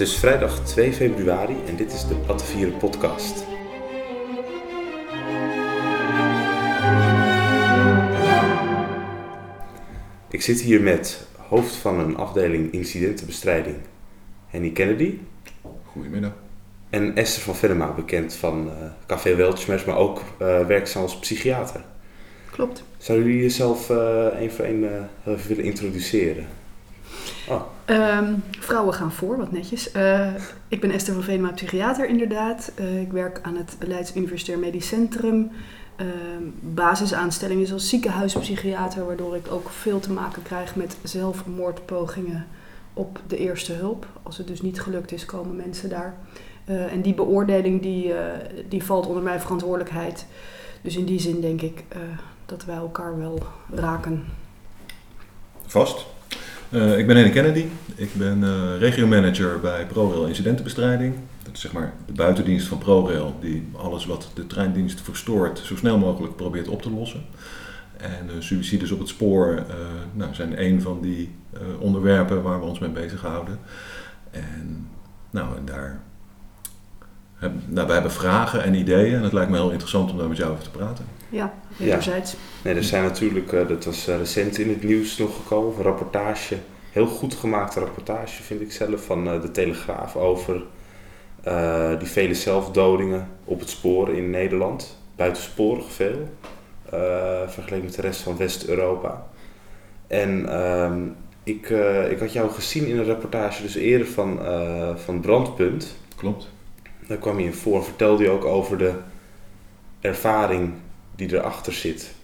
Het is vrijdag 2 februari en dit is de Platte podcast. Ik zit hier met hoofd van een afdeling incidentenbestrijding, Henny Kennedy. Goedemiddag. En Esther van Venema, bekend van uh, Café Weltschmerz, maar ook uh, werkzaam als psychiater. Klopt. Zouden jullie jezelf uh, één voor één even willen introduceren? Oh. Um, vrouwen gaan voor, wat netjes. Uh, ik ben Esther van Venema, psychiater inderdaad. Uh, ik werk aan het Leids Universitair Medisch Centrum. Uh, basisaanstelling is als ziekenhuispsychiater, waardoor ik ook veel te maken krijg met zelfmoordpogingen op de eerste hulp. Als het dus niet gelukt is, komen mensen daar. Uh, en die beoordeling die, die valt onder mijn verantwoordelijkheid. Dus in die zin denk ik dat wij elkaar wel raken. Vast. Uh, ik ben Henny Kennedy. Ik ben uh, regiomanager bij ProRail Incidentenbestrijding. Dat is zeg maar de buitendienst van ProRail die alles wat de treindienst verstoort zo snel mogelijk probeert op te lossen. En uh, suicides op het spoor nou, zijn een van die onderwerpen waar we ons mee bezighouden. En, nou, en daar nou, we hebben vragen en ideeën en het lijkt me heel interessant om daar met jou over te praten. Ja, wederzijds. Ja. Nee, er zijn natuurlijk, uh, dat was uh, recent in het nieuws nog gekomen, een rapportage, heel goed gemaakte rapportage vind ik zelf, van uh, de Telegraaf over die vele zelfdodingen op het spoor in Nederland. Buitensporig veel, vergeleken met de rest van West-Europa. En ehm, ik, ik had jou gezien in een rapportage dus eerder van, van Brandpunt. Klopt. Daar kwam je in voor, vertelde je ook over de ervaring die erachter zit.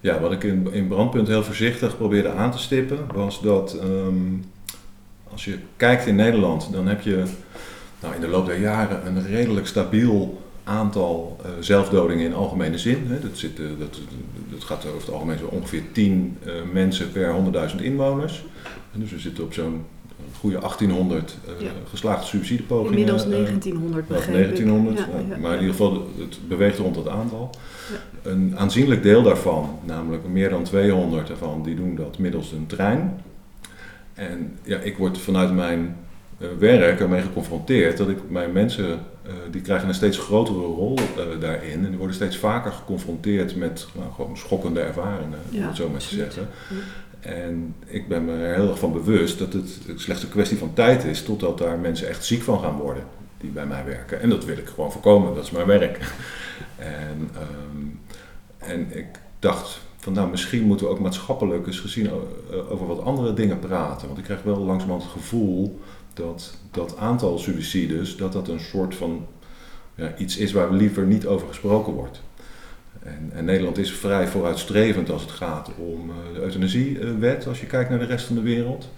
Ja, wat ik in, in Brandpunt heel voorzichtig probeerde aan te stippen, was dat um, als je kijkt in Nederland, dan heb je nou, in de loop der jaren een redelijk stabiel aantal uh, zelfdodingen in algemene zin. Hè. Dat, zit, uh, dat, dat gaat over het algemeen zo ongeveer 10 uh, mensen per 100.000 inwoners. En dus we zitten op zo'n goede 1800 uh, ja. geslaagde suicidepogingen. Inmiddels 1900 begreep 1900, ja, ja, maar in ieder geval het beweegt rond dat aantal. Een aanzienlijk deel daarvan, namelijk meer dan 200 ervan, die doen dat middels een trein. En ja, ik word vanuit mijn uh, werk ermee geconfronteerd dat ik mijn mensen, uh, die krijgen een steeds grotere rol daarin. En die worden steeds vaker geconfronteerd met nou, gewoon schokkende ervaringen, om het zo maar te zeggen. En ik ben me er heel erg van bewust dat het slechts een kwestie van tijd is totdat daar mensen echt ziek van gaan worden die bij mij werken. En dat wil ik gewoon voorkomen, dat is mijn werk. en, um, en ik dacht van nou, misschien moeten we ook maatschappelijk eens gezien over wat andere dingen praten. Want ik krijg wel langzamerhand het gevoel dat dat aantal suicides, dat dat een soort van ja, iets is waar liever niet over gesproken wordt. En, en, Nederland is vrij vooruitstrevend als het gaat om uh, de euthanasiewet, als je kijkt naar de rest van de wereld.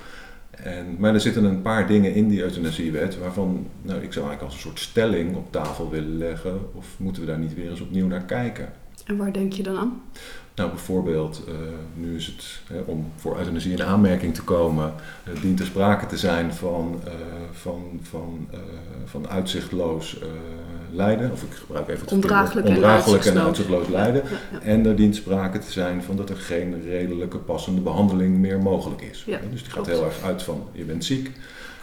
En, maar er zitten een paar dingen in die euthanasiewet waarvan nou, ik zou eigenlijk als een soort stelling op tafel willen leggen. Of moeten we daar niet weer eens opnieuw naar kijken? En waar denk je dan aan? Nou, bijvoorbeeld, uh, nu is het hè, om voor euthanasie in aanmerking te komen, uh, dient er sprake te zijn van, uh, van, van, van uitzichtloos lijden. Of ik gebruik even het ondraaglijk, woord, ondraaglijk en, uitzichtloos lijden. Ja, ja, en er dient sprake te zijn van dat er geen redelijke passende behandeling meer mogelijk is. dus die gaat heel erg uit van je bent ziek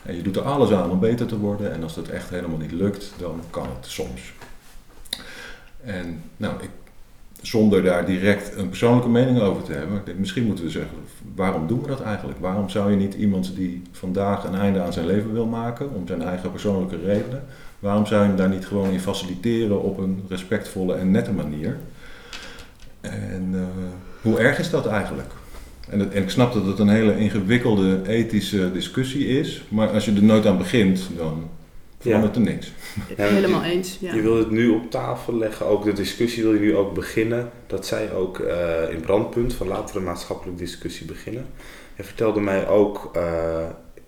en je doet er alles aan om beter te worden. En als dat echt helemaal niet lukt, dan kan het soms. En nou, ik zonder daar direct een persoonlijke mening over te hebben. Ik denk, misschien moeten we zeggen, waarom doen we dat eigenlijk? Waarom zou je niet iemand die vandaag een einde aan zijn leven wil maken, om zijn eigen persoonlijke redenen, waarom zou je hem daar niet gewoon in faciliteren op een respectvolle en nette manier? En uh, hoe erg is dat eigenlijk? En, en, ik snap dat het een hele ingewikkelde ethische discussie is, maar als je er nooit aan begint, dan verandert er niks. Ja, Helemaal eens. Ja. Je wil het nu op tafel leggen, ook de discussie wil je nu ook beginnen. Dat zij ook uh, in brandpunt van laten we een maatschappelijke discussie beginnen. Je vertelde mij ook uh,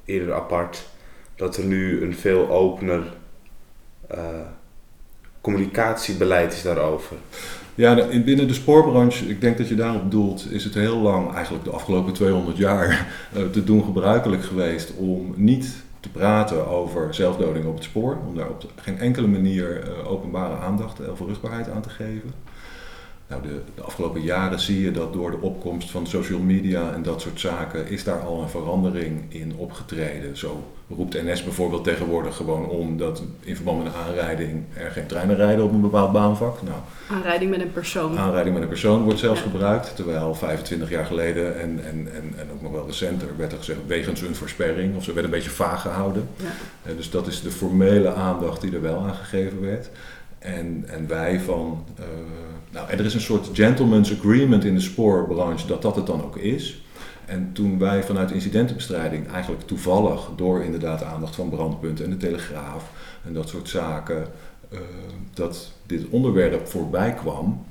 eerder apart dat er nu een veel opener uh, communicatiebeleid is daarover. Ja, de, binnen de spoorbranche, ik denk dat je daarop doelt, is het heel lang, eigenlijk de afgelopen 200 jaar, te doen gebruikelijk geweest om niet te praten over zelfdoding op het spoor. Om daar op geen enkele manier uh, openbare aandacht of rugbaarheid aan te geven. Nou, de, de, afgelopen jaren zie je dat door de opkomst van social media en dat soort zaken is daar al een verandering in opgetreden. Zo roept NS bijvoorbeeld tegenwoordig gewoon om dat in verband met een aanrijding er geen treinen rijden op een bepaald baanvak. Nou, aanrijding met een persoon. Aanrijding met een persoon wordt zelfs gebruikt, terwijl 25 jaar geleden en, en, en, en ook nog wel recenter werd er gezegd wegens een versperring of ze werd een beetje vaag gehouden. Ja. dus dat is de formele aandacht die er wel aan gegeven werd. En, en wij van, uh, nou, en er is een soort gentleman's agreement in de spoorbranche dat dat het dan ook is. En toen wij vanuit incidentenbestrijding eigenlijk toevallig door inderdaad de aandacht van brandpunten en de telegraaf en dat soort zaken, uh, dat dit onderwerp voorbij kwam,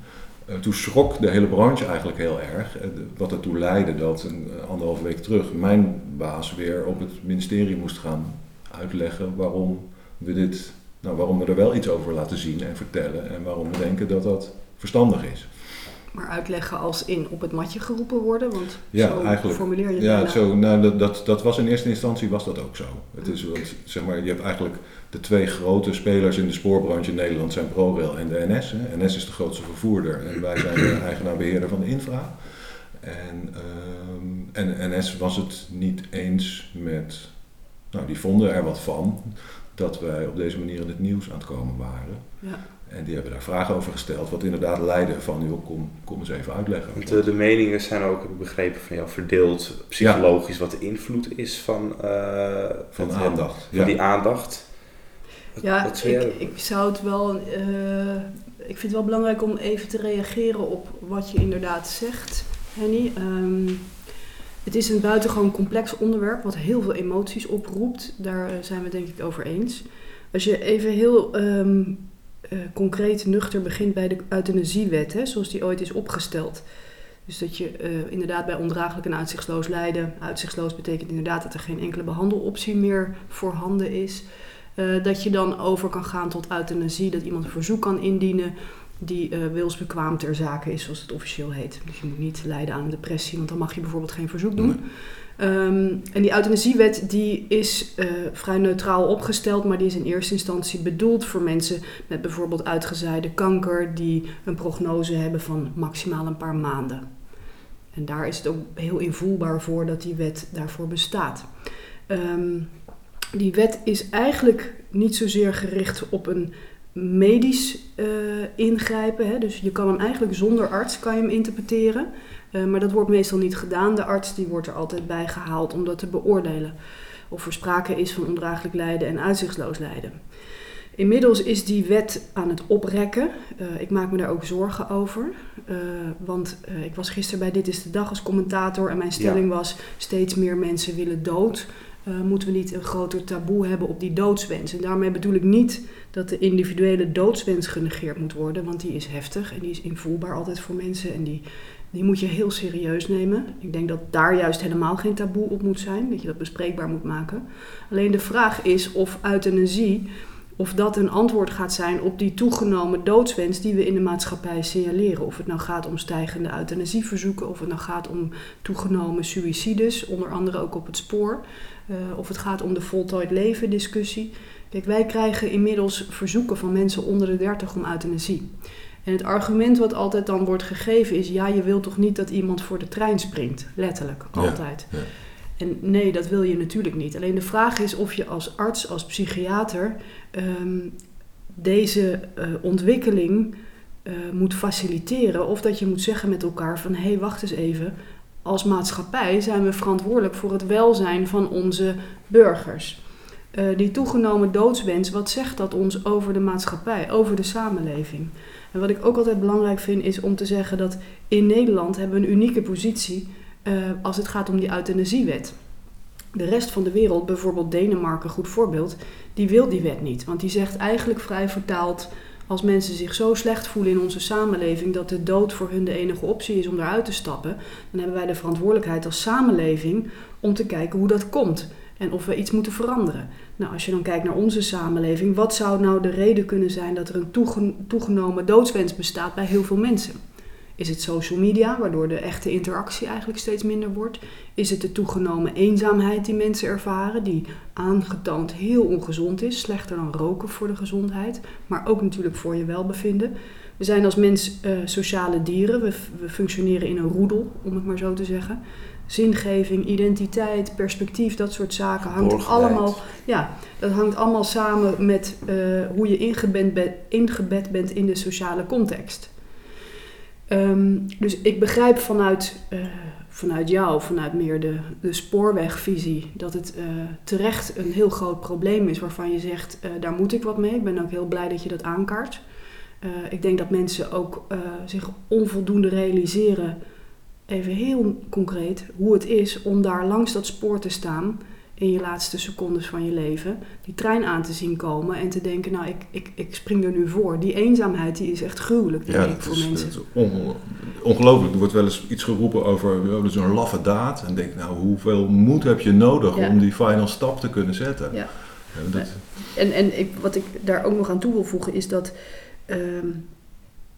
uh, toen schrok de hele branche eigenlijk heel erg. Wat ertoe leidde dat een anderhalve week terug mijn baas weer op het ministerie moest gaan uitleggen waarom we dit nou, waarom we er wel iets over laten zien en vertellen en waarom we denken dat dat verstandig is. Maar uitleggen als in op het matje geroepen worden, want ja, zo eigenlijk, formuleer je het Ja, zo, nou, dat, dat, dat was in eerste instantie was dat ook zo. Het is, want, zeg maar, je hebt eigenlijk de twee grote spelers in de spoorbranche in Nederland zijn ProRail en de NS. Hè. NS is de grootste vervoerder en wij zijn de eigenaar-beheerder van de infra. En, um, en NS was het niet eens met, nou die vonden er wat van dat wij op deze manier in het nieuws aan het komen waren. Ja. En die hebben daar vragen over gesteld, wat inderdaad leidde van, joh, kom, kom eens even uitleggen. Want de, de meningen zijn ook, heb ik begrepen van jou, verdeeld psychologisch wat de invloed is van, uh, van aandacht. Van die aandacht. ja, ik, ik, zou het wel, uh, ik vind het wel belangrijk om even te reageren op wat je inderdaad zegt, Henny. Um, het is een buitengewoon complex onderwerp wat heel veel emoties oproept. Daar eh, zijn we denk ik over eens. Als je even heel um, uh, concreet nuchter begint bij de euthanasiewet, zoals die ooit is opgesteld. Dus dat je uh, inderdaad bij ondraaglijk en uitzichtsloos lijden. Uitzichtsloos betekent inderdaad dat er geen enkele behandeloptie meer voorhanden is. Dat je dan over kan gaan tot euthanasie, dat iemand een verzoek kan indienen die uh, wilsbekwaam ter zake is, zoals het officieel heet. Dus je moet niet lijden aan een depressie, want dan mag je bijvoorbeeld geen verzoek doen. Um, en die euthanasiewet die is uh, vrij neutraal opgesteld, maar die is in eerste instantie bedoeld voor mensen met bijvoorbeeld uitgezaaide kanker die een prognose hebben van maximaal een paar maanden. En daar is het ook heel invoelbaar voor dat die wet daarvoor bestaat. Um, die wet is eigenlijk niet zozeer gericht op een medisch uh, ingrijpen. Hè? Dus je kan hem eigenlijk zonder arts kan je hem interpreteren. Uh, maar dat wordt meestal niet gedaan. De arts die wordt er altijd bij gehaald om dat te beoordelen. Of er sprake is van ondraaglijk lijden en uitzichtsloos lijden. Inmiddels is die wet aan het oprekken. Uh, ik maak me daar ook zorgen over. want ik was gisteren bij Dit is de Dag als commentator en mijn stelling ja. was: steeds meer mensen willen dood. Uh, moeten we niet een groter taboe hebben op die doodswens. En daarmee bedoel ik niet dat de individuele doodswens genegeerd moet worden, want die is heftig en die is invoelbaar altijd voor mensen en die, die moet je heel serieus nemen. Ik denk dat daar juist helemaal geen taboe op moet zijn, dat je dat bespreekbaar moet maken. Alleen de vraag is of euthanasie, of dat een antwoord gaat zijn op die toegenomen doodswens die we in de maatschappij signaleren. Of het nou gaat om stijgende euthanasieverzoeken, of het nou gaat om toegenomen suicides, onder andere ook op het spoor. Uh, of het gaat om de voltooid leven discussie. Kijk, wij krijgen inmiddels verzoeken van mensen onder de 30 om euthanasie. En het argument wat altijd dan wordt gegeven is: ja, je wilt toch niet dat iemand voor de trein springt? Letterlijk, altijd. Ja, ja. En nee, dat wil je natuurlijk niet. Alleen de vraag is of je als arts, als psychiater, um, deze uh, ontwikkeling uh, moet faciliteren. Of dat je moet zeggen met elkaar: van hé, hey, wacht eens even. Als maatschappij zijn we verantwoordelijk voor het welzijn van onze burgers. Uh, die toegenomen doodswens, wat zegt dat ons over de maatschappij, over de samenleving? En wat ik ook altijd belangrijk vind, is om te zeggen dat in Nederland hebben we een unieke positie uh, als het gaat om die euthanasiewet. De rest van de wereld, bijvoorbeeld Denemarken, goed voorbeeld, die wil die wet niet. Want die zegt eigenlijk vrij vertaald, als mensen zich zo slecht voelen in onze samenleving dat de dood voor hun de enige optie is om eruit te stappen, dan hebben wij de verantwoordelijkheid als samenleving om te kijken hoe dat komt en of we iets moeten veranderen. Nou, als je dan kijkt naar onze samenleving, wat zou nou de reden kunnen zijn dat er een toegenomen doodswens bestaat bij heel veel mensen? Is het social media, waardoor de echte interactie eigenlijk steeds minder wordt? Is het de toegenomen eenzaamheid die mensen ervaren, die aangetoond heel ongezond is, slechter dan roken voor de gezondheid, maar ook natuurlijk voor je welbevinden? We zijn als mens uh, sociale dieren. We, we functioneren in een roedel, om het maar zo te zeggen. Zingeving, identiteit, perspectief, dat soort zaken hangt allemaal. Ja, dat hangt allemaal samen met uh, hoe je ingebed, be, ingebed bent in de sociale context. Um, dus ik begrijp vanuit, uh, vanuit jou, vanuit meer de, de spoorwegvisie, dat het uh, terecht een heel groot probleem is waarvan je zegt, uh, daar moet ik wat mee. Ik ben ook heel blij dat je dat aankaart. ik denk dat mensen ook zich onvoldoende realiseren, even heel concreet, hoe het is om daar langs dat spoor te staan in je laatste secondes van je leven, die trein aan te zien komen en te denken, nou, ik, ik, ik spring er nu voor. Die eenzaamheid die is echt gruwelijk, denk ik, voor mensen. On, ongelooflijk. Er wordt wel eens iets geroepen over dat is een laffe daad. En denk, nou, hoeveel moed heb je nodig om die final stap te kunnen zetten? Ja. ja dat... En, en ik, wat ik daar ook nog aan toe wil voegen is dat um,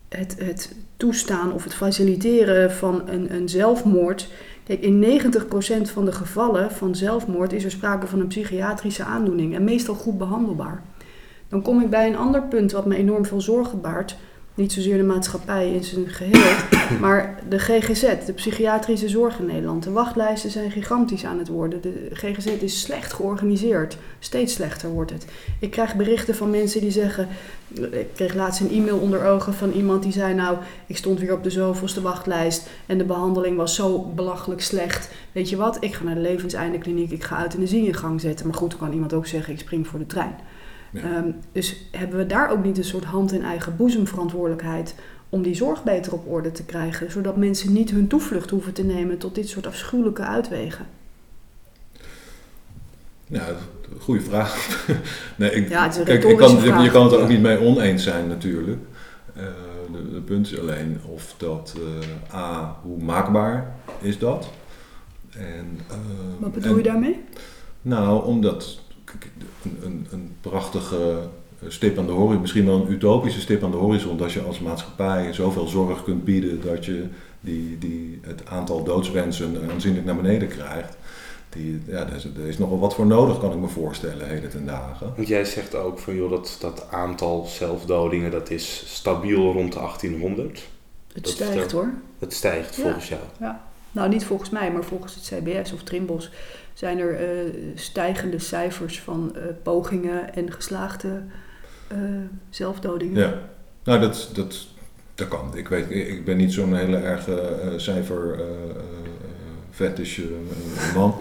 het, het toestaan of het faciliteren van een, een zelfmoord Kijk, in 90% van de gevallen van zelfmoord is er sprake van een psychiatrische aandoening en meestal goed behandelbaar. Dan kom ik bij een ander punt wat me enorm veel zorgen baart. Niet zozeer de maatschappij in zijn geheel, maar de GGZ, de psychiatrische zorg in Nederland. De wachtlijsten zijn gigantisch aan het worden. De GGZ is slecht georganiseerd. Steeds slechter wordt het. Ik krijg berichten van mensen die zeggen. Ik kreeg laatst een e-mail onder ogen van iemand die zei: Nou, ik stond weer op de zoveelste wachtlijst en de behandeling was zo belachelijk slecht. Weet je wat? Ik ga naar de levenseindekliniek, ik ga uit in gang zetten. Maar goed, dan kan iemand ook zeggen: Ik spring voor de trein. Ehm, dus hebben we daar ook niet een soort hand in eigen boezem verantwoordelijkheid om die zorg beter op orde te krijgen, zodat mensen niet hun toevlucht hoeven te nemen tot dit soort afschuwelijke uitwegen? Ja, goede vraag. nee, ik, ja, het is een kijk, ik kan, vraag. Je kan het er ook niet mee oneens zijn natuurlijk. Uh, de, de, punt is alleen of dat uh, A, hoe maakbaar is dat? En, uh, Wat bedoel je daarmee? Nou, omdat een, een, een prachtige stip aan de horizon, misschien wel een utopische stip aan de horizon, dat je als maatschappij zoveel zorg kunt bieden dat je die, die, het aantal doodswensen aanzienlijk naar beneden krijgt. Die, ja, er, is, er is nog wel wat voor nodig, kan ik me voorstellen, heden ten dagen. Want jij zegt ook van joh, dat, dat aantal zelfdodingen dat is stabiel rond de 1800. Het stijgt hoor. Het stijgt volgens jou. Ja. Nou, niet volgens mij, maar volgens het CBS of Trimbos zijn er uh, stijgende cijfers van uh, pogingen en geslaagde uh, zelfdodingen. Ja, nou dat, dat, dat kan. Ik, weet, ik ben niet zo'n hele erg cijfer fetish man.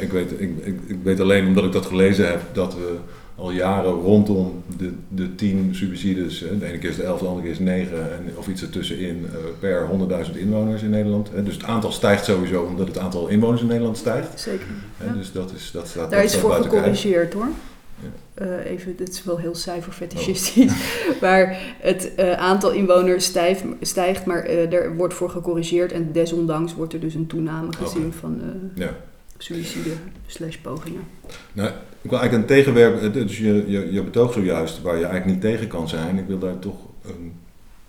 ik, weet, ik, ik, ik, weet alleen omdat ik dat gelezen heb dat we al jaren rondom de, de tien subsidies, de ene keer is de elf, de andere keer is negen en, of iets ertussenin uh, per 100.000 inwoners in Nederland. Dus het aantal stijgt sowieso omdat het aantal inwoners in Nederland stijgt. Zeker. Ja. Dus dat is, dat staat, Daar is voor gecorrigeerd hoor. Uh, even, dit is wel heel cijferfetichistisch, oh. maar het uh, aantal inwoners stijgt, stijgt maar uh, er wordt voor gecorrigeerd en desondanks wordt er dus een toename gezien okay. van ja. suïcide slash pogingen. Nou, ik wil eigenlijk een tegenwerp, eh, dus je, je, je betoog zojuist waar je eigenlijk niet tegen kan zijn. Ik wil daar toch een,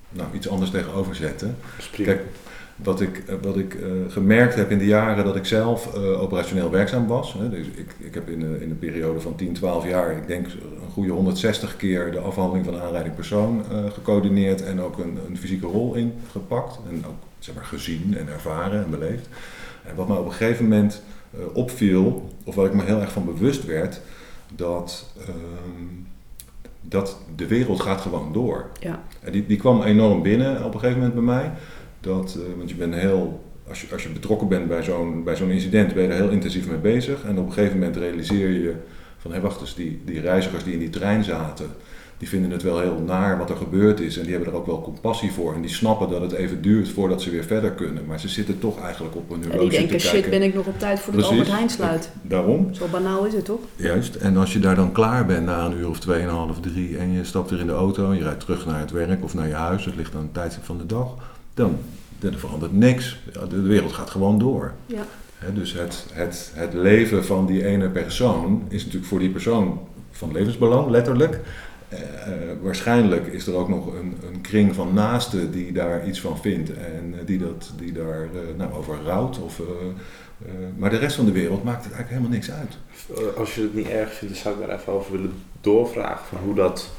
nou, iets anders tegenover zetten. Kijk, wat ik, eh, wat ik uh, gemerkt heb in de jaren dat ik zelf uh, operationeel werkzaam was. Hè, dus ik, ik heb in, uh, in een periode van 10, 12 jaar, ik denk een goede 160 keer de afhandeling van de aanrijding persoon gecoördineerd en ook een, een fysieke rol ingepakt. En ook zeg maar, gezien en ervaren en beleefd. En wat me op een gegeven moment uh, opviel, of waar ik me heel erg van bewust werd, dat, uh, dat de wereld gaat gewoon door. Ja. En die, die kwam enorm binnen op een gegeven moment bij mij. Dat, uh, want je bent heel, als je, als je betrokken bent bij zo'n, bij zo'n incident, ben je er heel intensief mee bezig. En op een gegeven moment realiseer je van, hé hey, wacht eens, die, die reizigers die in die trein zaten, die vinden het wel heel naar wat er gebeurd is. En die hebben er ook wel compassie voor. En die snappen dat het even duurt voordat ze weer verder kunnen. Maar ze zitten toch eigenlijk op een te kijken. die denken, shit, ben ik nog op tijd voor het Albert Heijn sluit. Daarom. Zo banaal is het toch? Juist. En als je daar dan klaar bent na een uur of tweeënhalf, drie... en je stapt weer in de auto en je rijdt terug naar het werk of naar je huis... het ligt aan het tijdstip van de dag... dan, dan verandert niks. De wereld gaat gewoon door. Ja. dus het, het, het leven van die ene persoon is natuurlijk voor die persoon van levensbelang, letterlijk. Uh, waarschijnlijk is er ook nog een, een, kring van naasten die daar iets van vindt en uh, die, dat, die daar uh, nou, over rouwt. Of, maar de rest van de wereld maakt het eigenlijk helemaal niks uit. Als je het niet erg vindt, dan zou ik daar even over willen doorvragen van hoe dat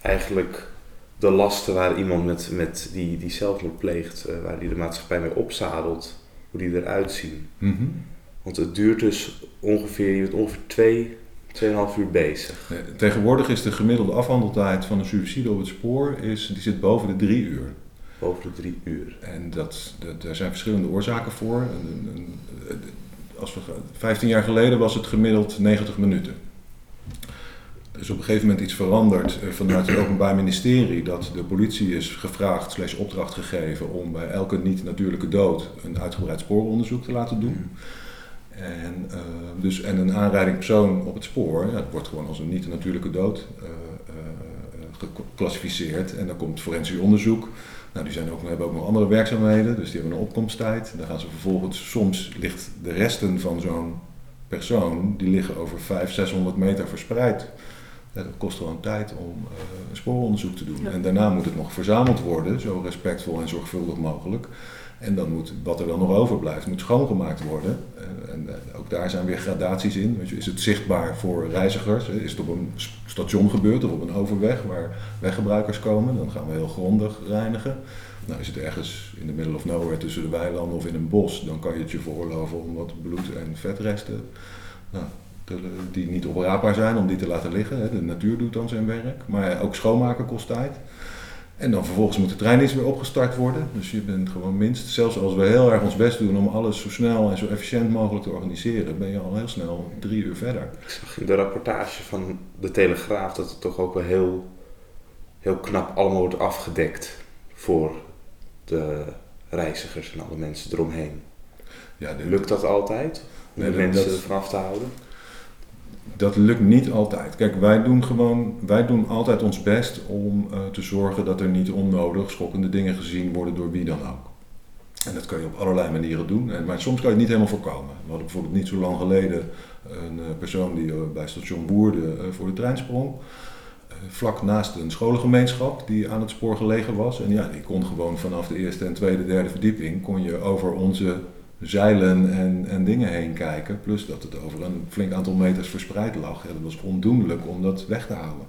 eigenlijk de lasten waar iemand met, met die, die zelfmoord pleegt, uh, waar die de maatschappij mee opzadelt, hoe die eruit zien. Mhm. Want het duurt dus ongeveer, je bent ongeveer twee, tweeënhalf uur bezig. Tegenwoordig is de gemiddelde afhandeltijd van een suicide op het spoor, is, die zit boven de drie uur. Boven de drie uur. En dat, dat, daar zijn verschillende oorzaken voor. En, en, als we, 15 jaar geleden was het gemiddeld 90 minuten. Is op een gegeven moment iets veranderd eh, vanuit het Openbaar Ministerie dat de politie is gevraagd, slash opdracht gegeven om bij elke niet-natuurlijke dood een uitgebreid spooronderzoek te laten doen. En, uh, dus, en een aanrijding persoon op het spoor, ja, wordt gewoon als een niet-natuurlijke dood uh, geclassificeerd. En dan komt forensisch onderzoek. Nou, die zijn ook, hebben ook nog andere werkzaamheden, dus die hebben een opkomsttijd. Dan gaan ze vervolgens, soms ligt de resten van zo'n persoon, die liggen over 500, 600 meter verspreid. Dat kost gewoon tijd om een spooronderzoek te doen. En daarna moet het nog verzameld worden, zo respectvol en zorgvuldig mogelijk. En dan moet wat er dan nog overblijft, moet schoongemaakt worden. En, en, ook daar zijn weer gradaties in. Je, is het zichtbaar voor reizigers? Is het op een station gebeurd of op een overweg waar weggebruikers komen? Dan gaan we heel grondig reinigen. Nou, is het ergens in de middle of nowhere tussen de weilanden of in een bos, dan kan je het je veroorloven om wat bloed en vetresten nou, die niet opraapbaar zijn, om die te laten liggen. De natuur doet dan zijn werk. Maar ook schoonmaken kost tijd. En dan vervolgens moet de treindienst weer opgestart worden. Dus je bent gewoon minst, zelfs als we heel erg ons best doen om alles zo snel en zo efficiënt mogelijk te organiseren, ben je al heel snel drie uur verder. Ik zag in de rapportage van de Telegraaf dat het toch ook wel heel, heel knap allemaal wordt afgedekt voor de reizigers en alle mensen eromheen. Ja, Lukt dat altijd? Om de mensen dat, vanaf te houden? Dat lukt niet altijd. Kijk, wij doen gewoon, wij doen altijd ons best om uh, te zorgen dat er niet onnodig schokkende dingen gezien worden door wie dan ook. En dat kan je op allerlei manieren doen, maar soms kan je het niet helemaal voorkomen. We hadden bijvoorbeeld niet zo lang geleden een uh, persoon die uh, bij station Boerde voor de trein sprong. vlak naast een scholengemeenschap die aan het spoor gelegen was. En ja, die kon gewoon vanaf de eerste en tweede, derde verdieping kon je over onze zeilen en, en dingen heen kijken. Plus dat het over een flink aantal meters verspreid lag. Ja, dat was ondoenlijk om dat weg te halen.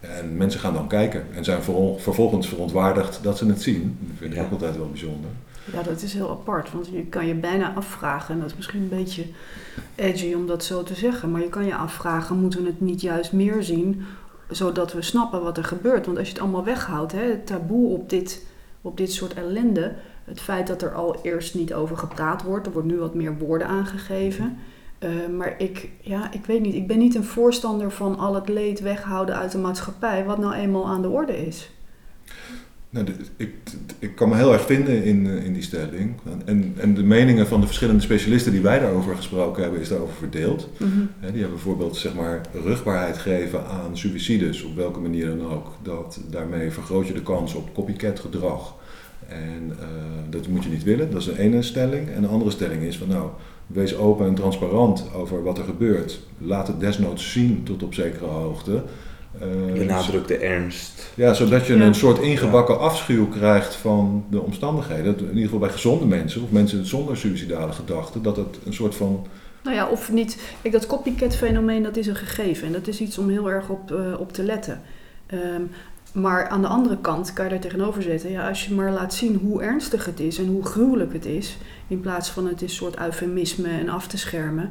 En mensen gaan dan kijken en zijn vervolgens verontwaardigd dat ze het zien. Dat vind ik ook altijd wel bijzonder. Ja, dat is heel apart, want je kan je bijna afvragen, en dat is misschien een beetje edgy om dat zo te zeggen, maar je kan je afvragen, moeten we het niet juist meer zien, zodat we snappen wat er gebeurt? Want als je het allemaal weghoudt, hè, het taboe op dit, op dit soort ellende, het feit dat er al eerst niet over gepraat wordt, er wordt nu wat meer woorden aangegeven. Uh, maar ik, ja, ik weet niet, ik ben niet een voorstander van al het leed weghouden uit de maatschappij, wat nou eenmaal aan de orde is. Nou, ik, ik kan me heel erg vinden in, eh, in die stelling. En, en de meningen van de verschillende specialisten die wij daarover gesproken hebben, is daarover verdeeld. Mm -hmm. die hebben bijvoorbeeld zeg maar, rugbaarheid gegeven aan suicides, op welke manier dan ook. Dat daarmee vergroot je de kans op copycat gedrag. En uh, dat moet je niet willen, dat is de ene stelling. En de andere stelling is van nou, wees open en transparant over wat er gebeurt. Laat het desnoods zien tot op zekere hoogte. Uh, Benadruk de ernst. Ja, zodat je ja. een soort ingebakken ja. afschuw krijgt van de omstandigheden. In ieder geval bij gezonde mensen of mensen zonder suicidale gedachten, dat het een soort van. Nou ja, of niet. Kijk, dat copycat fenomeen dat is een gegeven en dat is iets om heel erg op, uh, op te letten. Um, maar aan de andere kant kan je daar tegenover zetten, ja, als je maar laat zien hoe ernstig het is en hoe gruwelijk het is, in plaats van het is een soort eufemisme en af te schermen,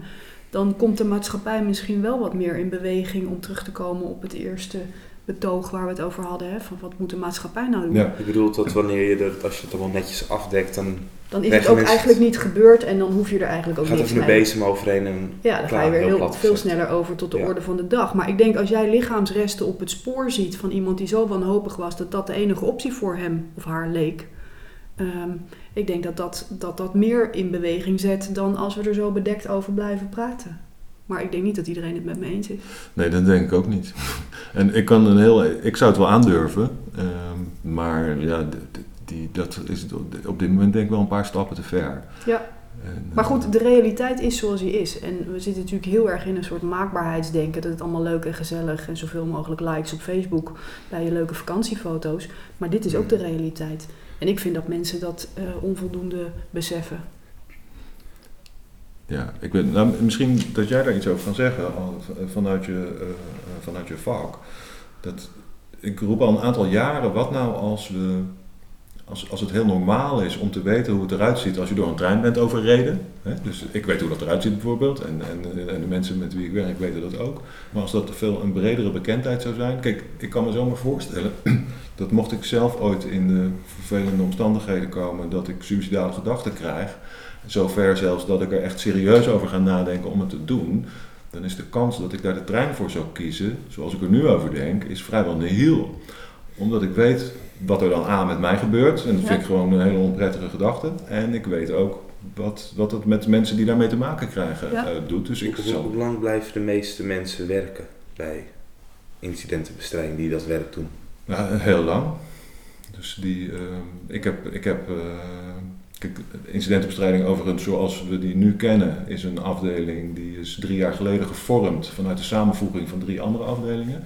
dan komt de maatschappij misschien wel wat meer in beweging om terug te komen op het eerste betoog waar we het over hadden. Hè, van wat moet de maatschappij nou doen? Ja, je bedoelt dat wanneer je dat, als je het allemaal netjes afdekt, dan. Dan is het ook eigenlijk niet gebeurd en dan hoef je er eigenlijk ook niks mee. Gaat er een bezem overheen en. Ja, dan klaar, ga je weer heel, heel veel sneller over tot de ja. orde van de dag. Maar ik denk als jij lichaamsresten op het spoor ziet van iemand die zo wanhopig was dat dat de enige optie voor hem of haar leek. Um, ik denk dat dat, dat dat meer in beweging zet dan als we er zo bedekt over blijven praten. Maar ik denk niet dat iedereen het met me eens is. Nee, dat denk ik ook niet. En ik, kan een heel, ik zou het wel aandurven, um, maar ja, die, dat is op dit moment denk ik wel een paar stappen te ver. Ja. En, maar goed, de realiteit is zoals die is. En we zitten natuurlijk heel erg in een soort maakbaarheidsdenken. Dat het allemaal leuk en gezellig en zoveel mogelijk likes op Facebook bij je leuke vakantiefoto's. Maar dit is ook de realiteit. En ik vind dat mensen dat uh, onvoldoende beseffen. Ja, ik weet, nou, misschien dat jij daar iets over kan zeggen vanuit je, uh, vanuit je vak. Dat, ik roep al een aantal jaren, wat nou als we als, als het heel normaal is om te weten hoe het eruit ziet als je door een trein bent overreden. Hè? Dus ik weet hoe dat eruit ziet bijvoorbeeld. En, en, en de mensen met wie ik werk weten dat ook. Maar als dat veel een bredere bekendheid zou zijn. Kijk, ik kan me zo maar voorstellen dat mocht ik zelf ooit in de vervelende omstandigheden komen dat ik suicidale gedachten krijg. Zover zelfs dat ik er echt serieus over ga nadenken om het te doen. Dan is de kans dat ik daar de trein voor zou kiezen, zoals ik er nu over denk, is vrijwel nihil. Omdat ik weet wat er dan aan met mij gebeurt. En dat vind ik gewoon een hele onprettige gedachte. En ik weet ook wat, wat het met mensen die daarmee te maken krijgen uh, doet. Dus ik hoe, hoe lang blijven de meeste mensen werken bij incidentenbestrijding die dat werk doen? Ja, heel lang. Dus die, uh, ik heb, ik heb uh, kijk, incidentenbestrijding overigens zoals we die nu kennen, is een afdeling die is drie jaar geleden gevormd vanuit de samenvoeging van drie andere afdelingen.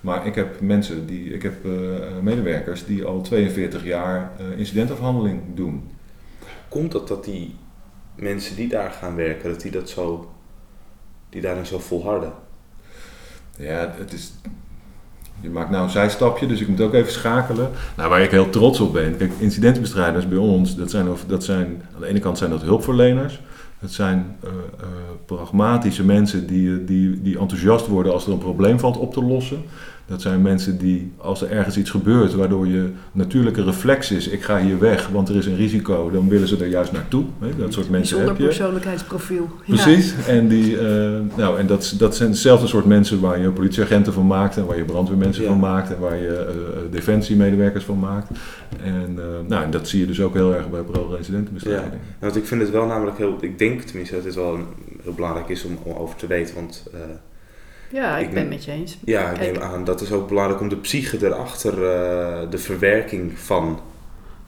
Maar ik heb mensen, die, ik heb uh, medewerkers die al 42 jaar uh, incidentafhandeling doen. Komt dat dat die mensen die daar gaan werken, dat die dat zo, die daarin zo volharden? Ja, het is, je maakt nou een zijstapje, dus ik moet ook even schakelen. Nou, waar ik heel trots op ben. Kijk, incidentenbestrijders bij ons, dat zijn, dat zijn, aan de ene kant zijn dat hulpverleners. Dat zijn uh, uh, pragmatische mensen die, die, die enthousiast worden als er een probleem valt op te lossen. Dat zijn mensen die, als er ergens iets gebeurt, waardoor je natuurlijke reflex is, ik ga hier weg, want er is een risico, dan willen ze er juist naartoe. Hè? Dat soort mensen heb je. persoonlijkheidsprofiel. Precies. En, die, uh, nou, en dat, dat zijn dezelfde soort mensen waar je politieagenten van maakt, en waar je brandweermensen ja. van maakt, en waar je uh, defensiemedewerkers van maakt. En, uh, nou, en dat zie je dus ook heel erg bij parole incidentenbestrijding. Ja, want ik vind het wel namelijk heel, ik denk tenminste dat het wel een, heel belangrijk is om, om over te weten, want... Ja, ik, ik ben het met je eens. Ja, ik neem aan. Dat is ook belangrijk om de psyche erachter, uh, de verwerking van.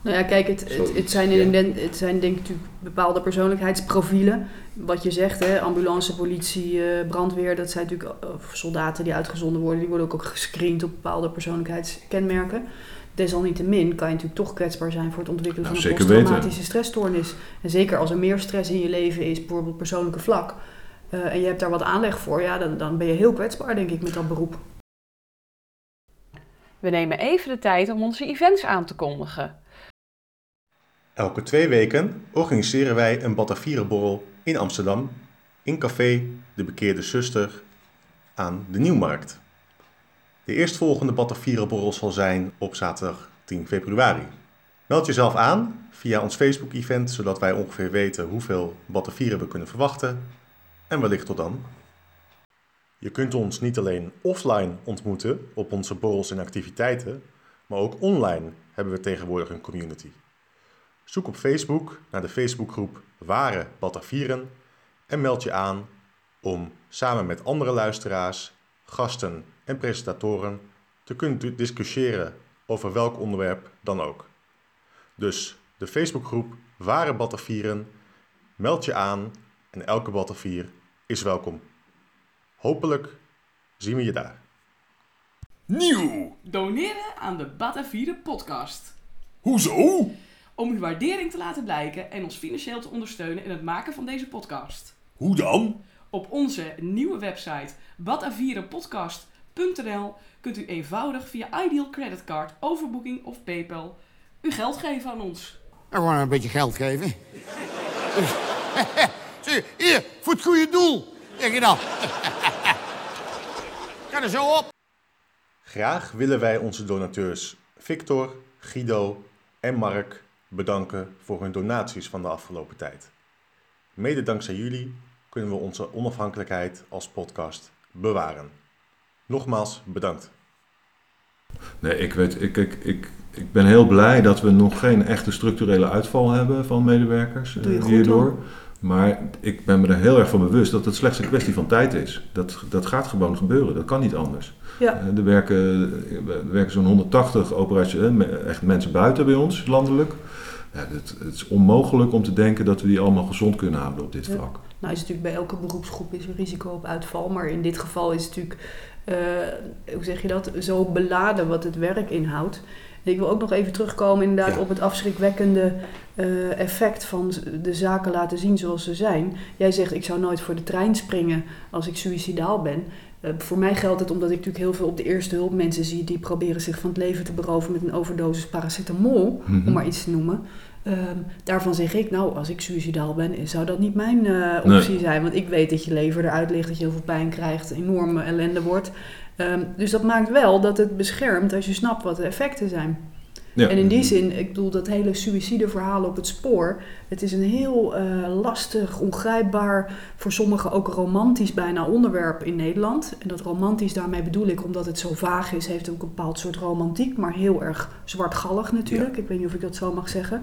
Nou ja, kijk, het, het, het, zijn, in, ja. het zijn denk ik natuurlijk bepaalde persoonlijkheidsprofielen. Wat je zegt, hè, ambulance, politie, uh, brandweer, dat zijn natuurlijk soldaten die uitgezonden worden. Die worden ook, ook gescreend op bepaalde persoonlijkheidskenmerken. Desalniettemin kan je natuurlijk toch kwetsbaar zijn voor het ontwikkelen nou, van een posttraumatische stressstoornis. En zeker als er meer stress in je leven is, bijvoorbeeld persoonlijke vlak uh, en je hebt daar wat aanleg voor, ja, dan, dan ben je heel kwetsbaar, denk ik, met dat beroep. We nemen even de tijd om onze events aan te kondigen. Elke twee weken organiseren wij een Batavierenborrel in Amsterdam in café De Bekeerde Zuster aan de Nieuwmarkt. De eerstvolgende Batavierenborrel zal zijn op zaterdag 10 februari. Meld jezelf aan via ons Facebook-event, zodat wij ongeveer weten hoeveel Batavieren we kunnen verwachten en wellicht tot dan. Je kunt ons niet alleen offline ontmoeten op onze borrels en activiteiten, maar ook online hebben we tegenwoordig een community. Zoek op Facebook naar de Facebookgroep Ware Batavieren en meld je aan om samen met andere luisteraars, gasten en presentatoren te kunnen discussiëren over welk onderwerp dan ook. Dus de Facebookgroep Ware Batavieren, meld je aan en elke Batavier is welkom. Hopelijk zien we je daar. Nieuw! Doneren aan de Batavieren podcast. Hoezo? Om uw waardering te laten blijken en ons financieel te ondersteunen in het maken van deze podcast. Hoe dan? Op onze nieuwe website batavierenpodcast.nl kunt u eenvoudig via Ideal Creditcard, overboeking of PayPal uw geld geven aan ons. Gewoon een beetje geld geven. Hier, voor het goede doel. Zeg je dan. Ga er zo op. Graag willen wij onze donateurs Victor, Guido en Mark bedanken voor hun donaties van de afgelopen tijd. Mede dankzij jullie kunnen we onze onafhankelijkheid als podcast bewaren. Nogmaals bedankt. Nee, ik weet, ik, ik, ik, ik ben heel blij dat we nog geen echte structurele uitval hebben van medewerkers uh, hierdoor. Dan. Maar ik ben me er heel erg van bewust dat het slechts een kwestie van tijd is. Dat, dat gaat gewoon gebeuren, dat kan niet anders. Ja. Uh, er werken, er werken zo'n 180 operaties, echt mensen buiten bij ons, landelijk. Ja, het, het, is onmogelijk om te denken dat we die allemaal gezond kunnen houden op dit ja. vlak. Nou is natuurlijk bij elke beroepsgroep is er risico op uitval. Maar in dit geval is het natuurlijk, uh, hoe zeg je dat, zo beladen wat het werk inhoudt. Ik wil ook nog even terugkomen inderdaad ja. op het afschrikwekkende uh, effect van de zaken laten zien zoals ze zijn. Jij zegt ik zou nooit voor de trein springen als ik suicidaal ben. Eh, voor mij geldt het omdat ik natuurlijk heel veel op de eerste hulp mensen zie die proberen zich van het leven te beroven met een overdosis paracetamol, Mhm. om maar iets te noemen. Ehm, daarvan zeg ik, nou, als ik suicidaal ben, zou dat niet mijn eh, optie zijn. Want ik weet dat je lever eruit ligt, dat je heel veel pijn krijgt, enorme ellende wordt. Ehm, dus dat maakt wel dat het beschermt als je snapt wat de effecten zijn. Ja. En in die zin, ik bedoel, dat hele suïcideverhaal op het spoor, het is een heel eh, lastig, ongrijpbaar, voor sommigen ook romantisch bijna onderwerp in Nederland. En dat romantisch, daarmee bedoel ik, omdat het zo vaag is, heeft ook een bepaald soort romantiek, maar heel erg zwartgallig natuurlijk. Ik weet niet of ik dat zo mag zeggen.